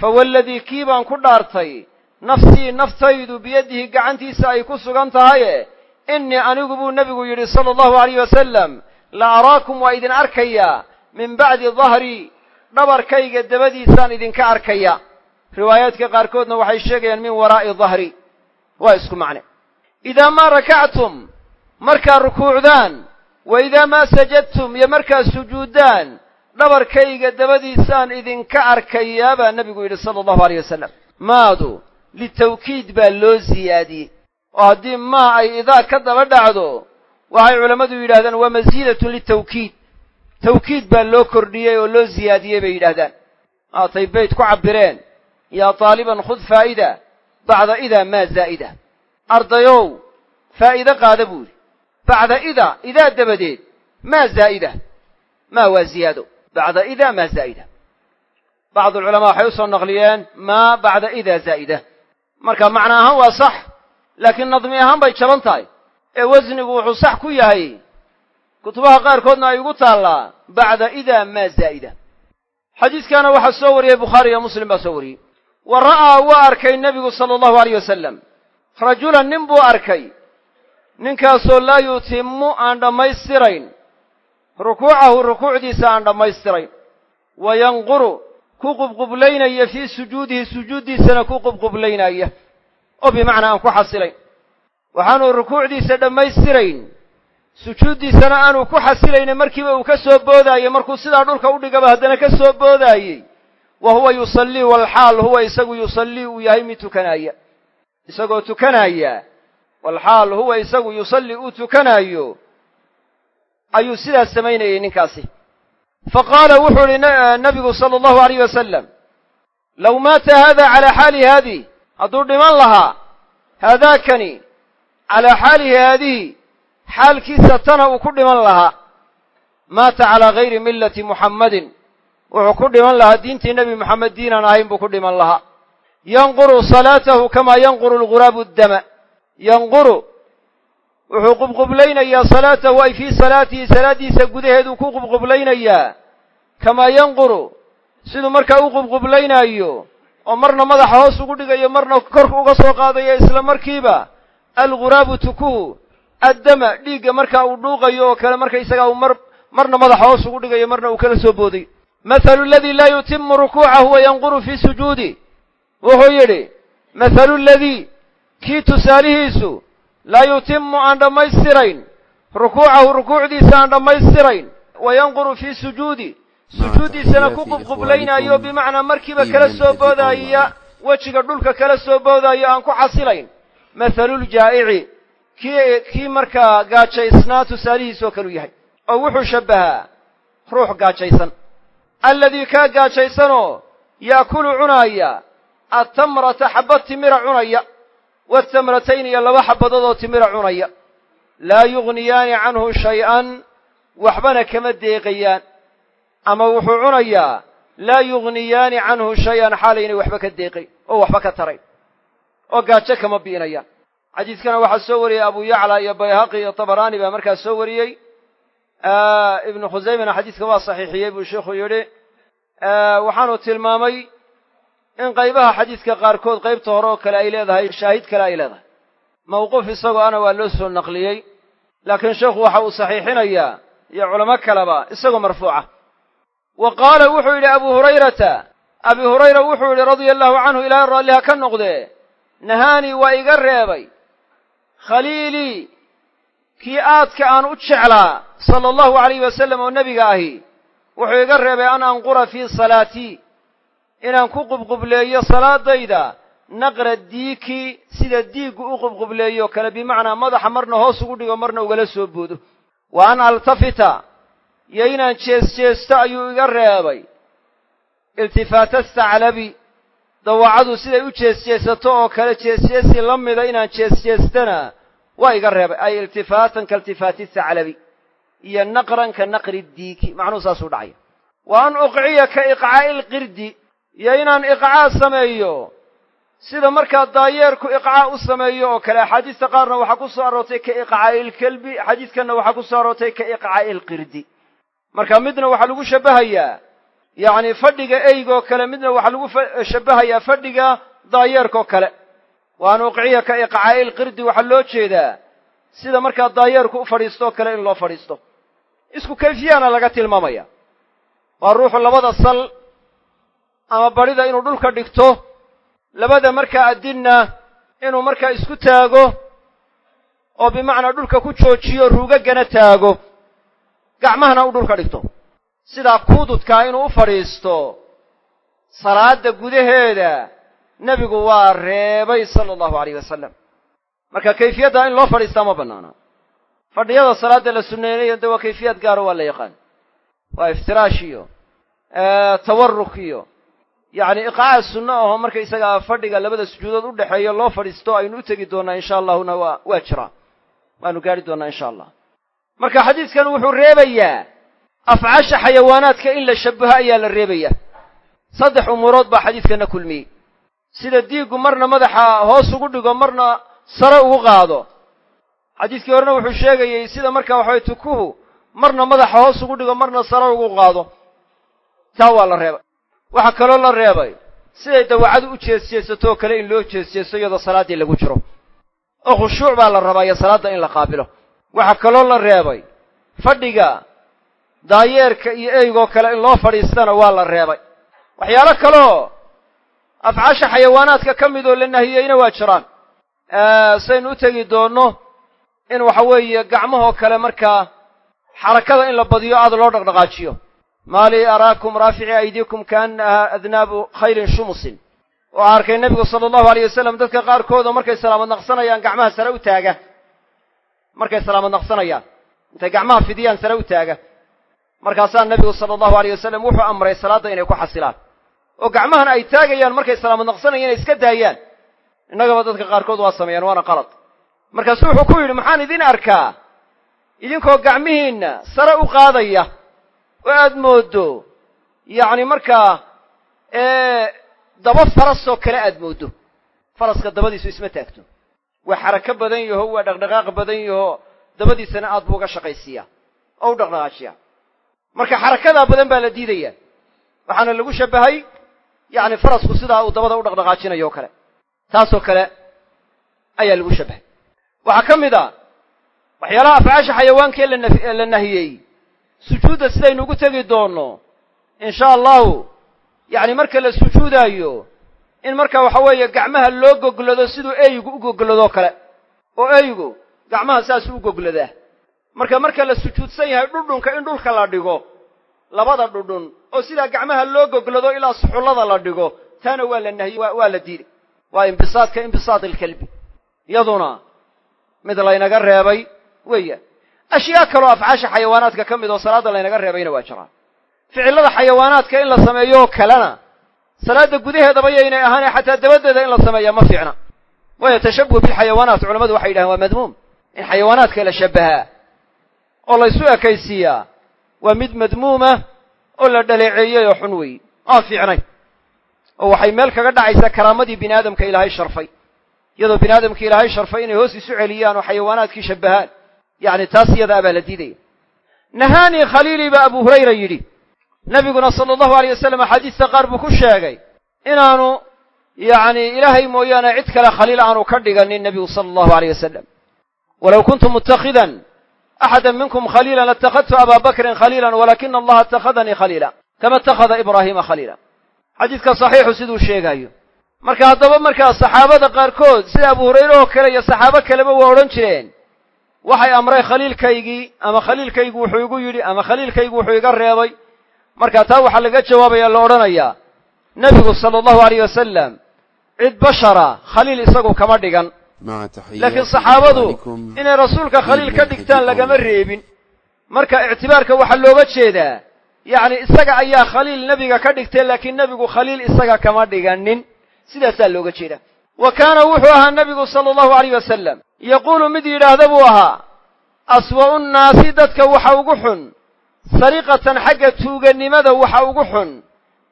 fawalladii kii baan ku dhaartay nafsii naftaydu biyadihi gacantiisa ay ku sugan tahaye innii anigu buu nebigu yidhi sala allahu alayh wasalam la araakum waa idin arkayaa min bacdi dahrii dhabarkayga dabadiisaan idinka arkaya riwaayaadka qaarkoodna waxay sheegayaan min waraa'i dahri waa isku macne idaa maa rakactum markaa rukuucdaan wa idaa maa sajadtum iyo markaa sujuuddaan dhabarkayga dabadiisaan idinka arkayaa baa nebigu yidhi sala allahu alayh wasalam maadu litawkiid baa loo siyaadiyey. Oo haddii maa ay idaa ka daba dhacdo waxay culammadu yidhahdaan waa masiidatun litawkiid. Tawkiid baa loo kordhiyey oo loo siyaadiyey bay yidhahdaan haatay bayt ku cabbireen. Yaa taaliban khud faa'ida bacda idaa maa zaa'ida. Ardayow faa'iide qaada buu yidhi. Bacda idaa idaa dabadeed maa zaa'ida. Maa waa ziyaado bacda idaa maa zaa'ida bacdu alculamaa waxay u soo naqliyeen maa bacda idaa zaa'ida marka macna ahaan waa sax laakiin nadmi ahaan bay jaban tahay ee wasnigu wuxuu sax ku yahay kutubaha qaarkoodna ay ugu taallaa bacda idaa maa zaa'ida xadiiskaana waxaa soo wariyey bukhaari iyo muslim baa soo wariyey wa ra'aa waa arkay nebigu sala allahu aleyh wasalam rajulan nin buu arkay ninkaasoo laa yutimmu aan dhammaystirayn rukuucahu rukuucdiisa aan dhammaystirayn wa yanquru ku qubqublaynaya fii sujuudihi sujuuddiisana ku qubqublaynaya. Oo bimacnaa aan ku xasilayn. Waxaanu rukuucdiisa dhammaystirayn. Sujuuddiisana aanu ku xasilaynin markiiba uu ka soo boodaayey markuu sidaa dhulka u dhigaba haddana ka soo boodaayey wa huwa yusallii walxaal huwa isagu yusallii uu yahay mid tukanaaya isagoo tukanaaya walxaal huwa isagu yusallii uu tukanaayo ayuu sidaas samaynayey ninkaasi. Fa qaala wuxuu idhi nabigu sala allahu alayh wasalam low maata haada calaa xaali haadih hadduu dhiman lahaa haadaakani calaa xaalihi haadihi xaalkiisa tana uu ku dhiman lahaa. Maata calaa gayri millati muxammadin wuxuu ku dhiman lahaa diintii nebi moxamed diinaan ahayn buu ku dhiman lahaa. Yanquru salaatahu kamaa yanquru alguraabu dama yanquru wuxuu qubqublaynayaa salaatahu ay fii salaatihi salaaddiisa gudaheeduu ku qubqublaynayaa. Kamaa yanquru siduu markaa u qubqublaynaayo oo marna madaxa hoos ugu dhigayo marna korka uga soo qaadayo isla markiiba alguraabu tukuhu addama dhiigga markaa uu dhuuqayo oo kale markaysagaa uu mar marna madaxa hoos ugu dhigayo marna uu kala soo booday. Mathalu aladii laa yutimu rukuucahu wa yanquru fii sujuudi. Wuxuu yidhi mathalu aladii kii tusaalihiisu laa yutimu aan dhammaystirayn rukuucahu rukuucdiisa aan dhammaystirayn wa yanquru fii sujuudi sujuuddiisana ku qubqublaynaayo bimacnaa markiiba kala soo boodaaya wejiga dhulka kala soo boodaayo aan ku xasilayn mathaluljaa'ici kii kii markaa gaajaysnaa tusaalihiisoo kaluu yahay oo wuxuu shabbahaa ruux gaajaysan alladii kaa gaajaysanoo yaakulu cunaaya attamrata xabbad timira cunaya waatamratayn iyo laba xabbadood oo timira cunaya laa yugniyaani canhu shay-an waxbana kama deeqayaan ama wuxuu cunayaa laa yugniyaani canhu shay-an xaalaynay waxba ka deeqay oo waxba ka tarayn oo gaajo kama bi'inayaan xadiidkana waxaa soo wariyey abu yacla iyo bayhaqi iyo tabaraani baa markaa soo wariyey ibnu khusaymana xadiidka waa saxiixiyey buu sheikhu yidhi waxaanu tilmaamay in qaybaha xadiidka qaarkood qaybta hore oo kale ay leedahay shaahid kale ay leedahay. Mawquuf isagoo ana waa loo soo naqliyey laakiin sheikhu waxa uu saxiixinayaa iyo culamo kaleba isagoo marfuuca. Wa qaala wuxuu yidhi abu hurayrata. Abi hurayra wuxuu yidhi radia allahu canhu ilaahay raalliha ka noqdee nahaanii waa iga reebay. Khaliilii kii aadka aan u jeclaa sala allahu alayh wasalam oo nebiga ahi wuxuu iga reebay an anqura fii salaatii inaan ku qubqubleeyo salaadayda naqra diiki sida diiggu u qubqubleeyo kale bimacnaa madaxa marna hoos ugu dhigo marna ugala soo boodo. Wa an altafita iyo inaan jees-jeesto ayuu iga reebay. Iltifaata staclabi dawacadu siday u jees-jeesato oo kale jees-jeesi la mida inaan jees-jeestana waa iga reebay. Ay iltifaatan ka iltifaati saclabi iyo naqran ka naqri diiki macnuhu saasuu dhacaya. Wa an uqciya ka iqcaa'i lqirdi iyo inaan iqcaa sameeyo. Sida markaa daayeerku iqcaa u sameeyo oo kale axaadiista qaarna waxaa ku soo aroortay ka iqcaa'i ilkelbi xadiidkanna waxaa ku soo aroortay ka iqcaa'i lqirdi marka midna waxaa lagu shabbahayaa yacni fadhiga eygoo kale midna waxaa lagu shabbahayaa fadhiga daayeerkoo kale. Wa an uqciya ka iqcaa'i lqirdi waxaa loo jeedaa sida markaa daayeerku u fadhiistoo kale in loo fadhiisto. Isku kayfiyaana laga tilmaamaya. Waa ruuxu labada sal ama badhida inuu dhulka dhigto. Labada markaa addinna inuu markaa isku taago oo bimacnaa dhulka ku joojiyo ruugaggana taago. Gacmahana u dhulka dhigto. Sidaa kuududkaa inuu u fadhiisto salaadda gudaheeda nebigu waa reebay sala allahu alayh wasalam marka kayfiyadda in loo fadhiistaa ma bannaana. Fadhiyada salaadda la sunneynaya de waa kayfiyaad gaaro waa la yaqaan. Waa iftiraash iyo tawarruk iyo yacni iqaaca sunno aho markaysagaa fadhiga labada sujuudood u dhexeeya loo fadhiisto aynu u tegi doonnaa insha allahuna waa waa jiraa waanu gaari doonnaa insha allah. Marka xadiidkan wuxuu reebayaa afcaasha xayawaanaadka in la shabbaho ayaa la reebaya saddex umuurood baa xadiidkanna kulmiyey. Sida diiggu marna madaxa hoos ugu dhigo marna sare ugu qaado. Xadiiskii horena wuxuu sheegayey sida markaa waxaway tukuhu marna madaxa hoos ugu dhigo marna sare ugu qaado. Taa waa la reebay waxaa kaloo la reebay siday dawacadu u jeesjeesatoo kale in loo jeesjeeso iyadoo salaaddii lagu jiro. Oo khushuuc baa la rabaa iyo salaadda in la qaabilo. Waxaa kaloo la reebay fadhiga daayeerka iyo eygoo kale in loo fadhiistana waa la reebay. Waxyaalo kaloo afcaasha xayawaanaadka ka mid oo la nahiyeyna waa jiraan. Saynu u tegi doonno in waxa weeye gacmahoo kale markaa xarakada in la badiyo aad loo dhaqdhaqaajiyo maalii araakum raafici aydiikum kaannaha adnaabu khayrin shumusin. Waxaa arkay nebigu sala allahu aleyh wasalam dadka qaarkoodoo markay salaamad naqsanayaan gacmaha sare u taaga. Markay salaamad naqsanayaan intay gacmaha fidiyaan sare u taaga. Markaasaa nebigu sala allahu aleyh wasalam wuxuu amray salaadda inay ku xasilaan. Oo gacmahan ay taagayaan markay salaamad naqsanayaan inay iska daayaan. Innagaba dadka qaarkood waa sameeyaan waana qalad. Markaasuu wuxuu ku yidhi maxaan idin arkaa? Idinkoo gacmihiinna sare u qaadaya oo aad mooddo. Yacni markaa daba farasoo kale aad mooddo. Faraska dabadiisu isma taagto. Waa xarako badan yaho waa dhaqdhaqaaq badan yaho dabadiisana aad buu uga shaqaysiiyaa. Oo u dhaqdhaqaajiyaa marka xarakadaa badan baa la diidaya waxaana lagu shabbahay yacni farasku sidaa uu dabada u dhaqdhaqaajinayo o kale. Taasoo kale ayaa lagu shabbahay waxaa ka mid a waxyaalaha afcaasha xayawaankaee la nahiyey sujuudda sidaynu ugu tegi doonno in sha allahu yacni marka la sujuudaayo in marka waxa weeye gacmaha loo goglado siduu eygu u gogladoo kale oo eygu gacmaha saasuu u gogladaa marka marka la sujuudsan yahay dhudhunka in dhulka la dhigo labada dhudhun oo sidaa gacmaha loo goglado ilaa suxullada la dhigo taana waa la nahiyey waa la diiday waa imbisaadka imbisaad ilkalbi iyaduna mid laynaga reebay weeyaan ashyaa kaloo afcaasha xayawaanaadka ka mid oo salaadda laynaga reebayna waa jiraan ficillada xayawaanaadka in la sameeyo kalena salaadda gudaheedaba yaynay ahaanee xataa dabaddeeda in la sameeyaa ma fiicna. Waayo tashabuh bilxayawaanaat culamadu waxay yidhahaan waa madmuum in xayawaanaadka la shabbahaa oo laysu ekaysiiyaa waa mid madmuuma oo la dhaleeceeyey oo xun weeye aan fiicnayn oo waxay meel kaga dhacaysaa karaamadii bini aadamka ilaahay sharfay. Iyadoo bini aadamka ilaahay sharfay inay hoos isu celiyaan oo xayawaanaadkii shabbahaan yacni taas iyadaa baa la diidaya nahaanii khaliilii baa abu hurayra yidhi nebiguna sala allahu aleyh wasalam axaadiista qaar buu ku sheegay inaanu yacni ilaahay mooyaane cid kale khaliil aanu ka dhiganin nebigu sala allahu aleyh wasalam walow kuntu mutakhidan axada minkum khaliila latakhadtu abaa bakrin khaliila walakina allaha itakhadanii khaliila kama itakhada ibraahiima khaliila xadiidka saxiixu siduu sheegaayo marka haddaba markaa saxaabada qaarkood sida abu hurayre oo kale iyo saxaabo kaleba waa odhan jireen waxay amray khaliilkaygii ama khaliilkaygu wuxuu igu yidhi ama khaliilkaygu wuxuu iga reebay. Marka taa waxaa laga jawaabaya la odhanayaa nebigu sala allahu aleyh wasalam cid bashara khaliil isagu kama dhigan. Laakiin saxaabadu inay rasuulka khaliil ka dhigtaan lagama reebin. marka ictibaarka waxaa looga jeedaa yacni isaga ayaa khaliil nebiga ka dhigtay laakiin nebigu khaliil isaga kama dhiganin. Sidaasaa looga jeeda wa kaana wuxuu ahaa nebigu sala allahu aleyh wasalam yaquulu mid yidhaahda buu ahaa aswa'u nnaasi dadka waxa ugu xun. Sariqatan xagga tuugannimada waxa ugu xun.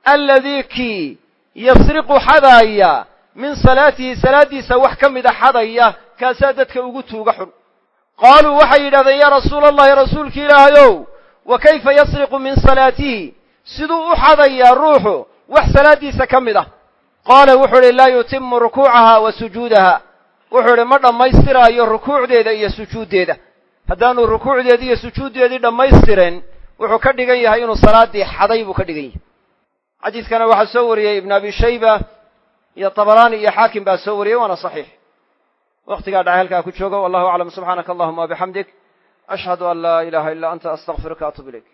Alladii kii yasriqu xadaaya min salaatihi salaaddiisa wax ka mida xadaya kaasaa dadka ugu tuuga xun. Qaaluu waxay yidhahdeen yaa rasuula allahi rasuulki ilaahayow wa kayfa yasriqu min salaatihi? Siduu u xadayaa ruuxu wax salaaddiisa ka mid ah. Qaala wuxuu idhi laa yutimu rukuucaha wa sujuudaha wuxuu idhi ma dhammaystiraayo rukuucdeeda iyo sujuuddeeda. Haddaanu rukuucdeedii iyo sujuuddeedii dhammaystirin wuxuu ka dhigan yahay inuu salaaddii xaday buu ka dhigan yahay. Xadiidkana waxaa soo wariyey ibnu abi shayba iyo tabaraani iyo xaakim baa soo wariyey waana saxiix. Wakhtigaa dhacay halkaa ku joogo. Wallahu aclam. Subxaanaka allahuma wabixamdik ashhadu an laa ilaha illa anta astaqfiruka atub ilayk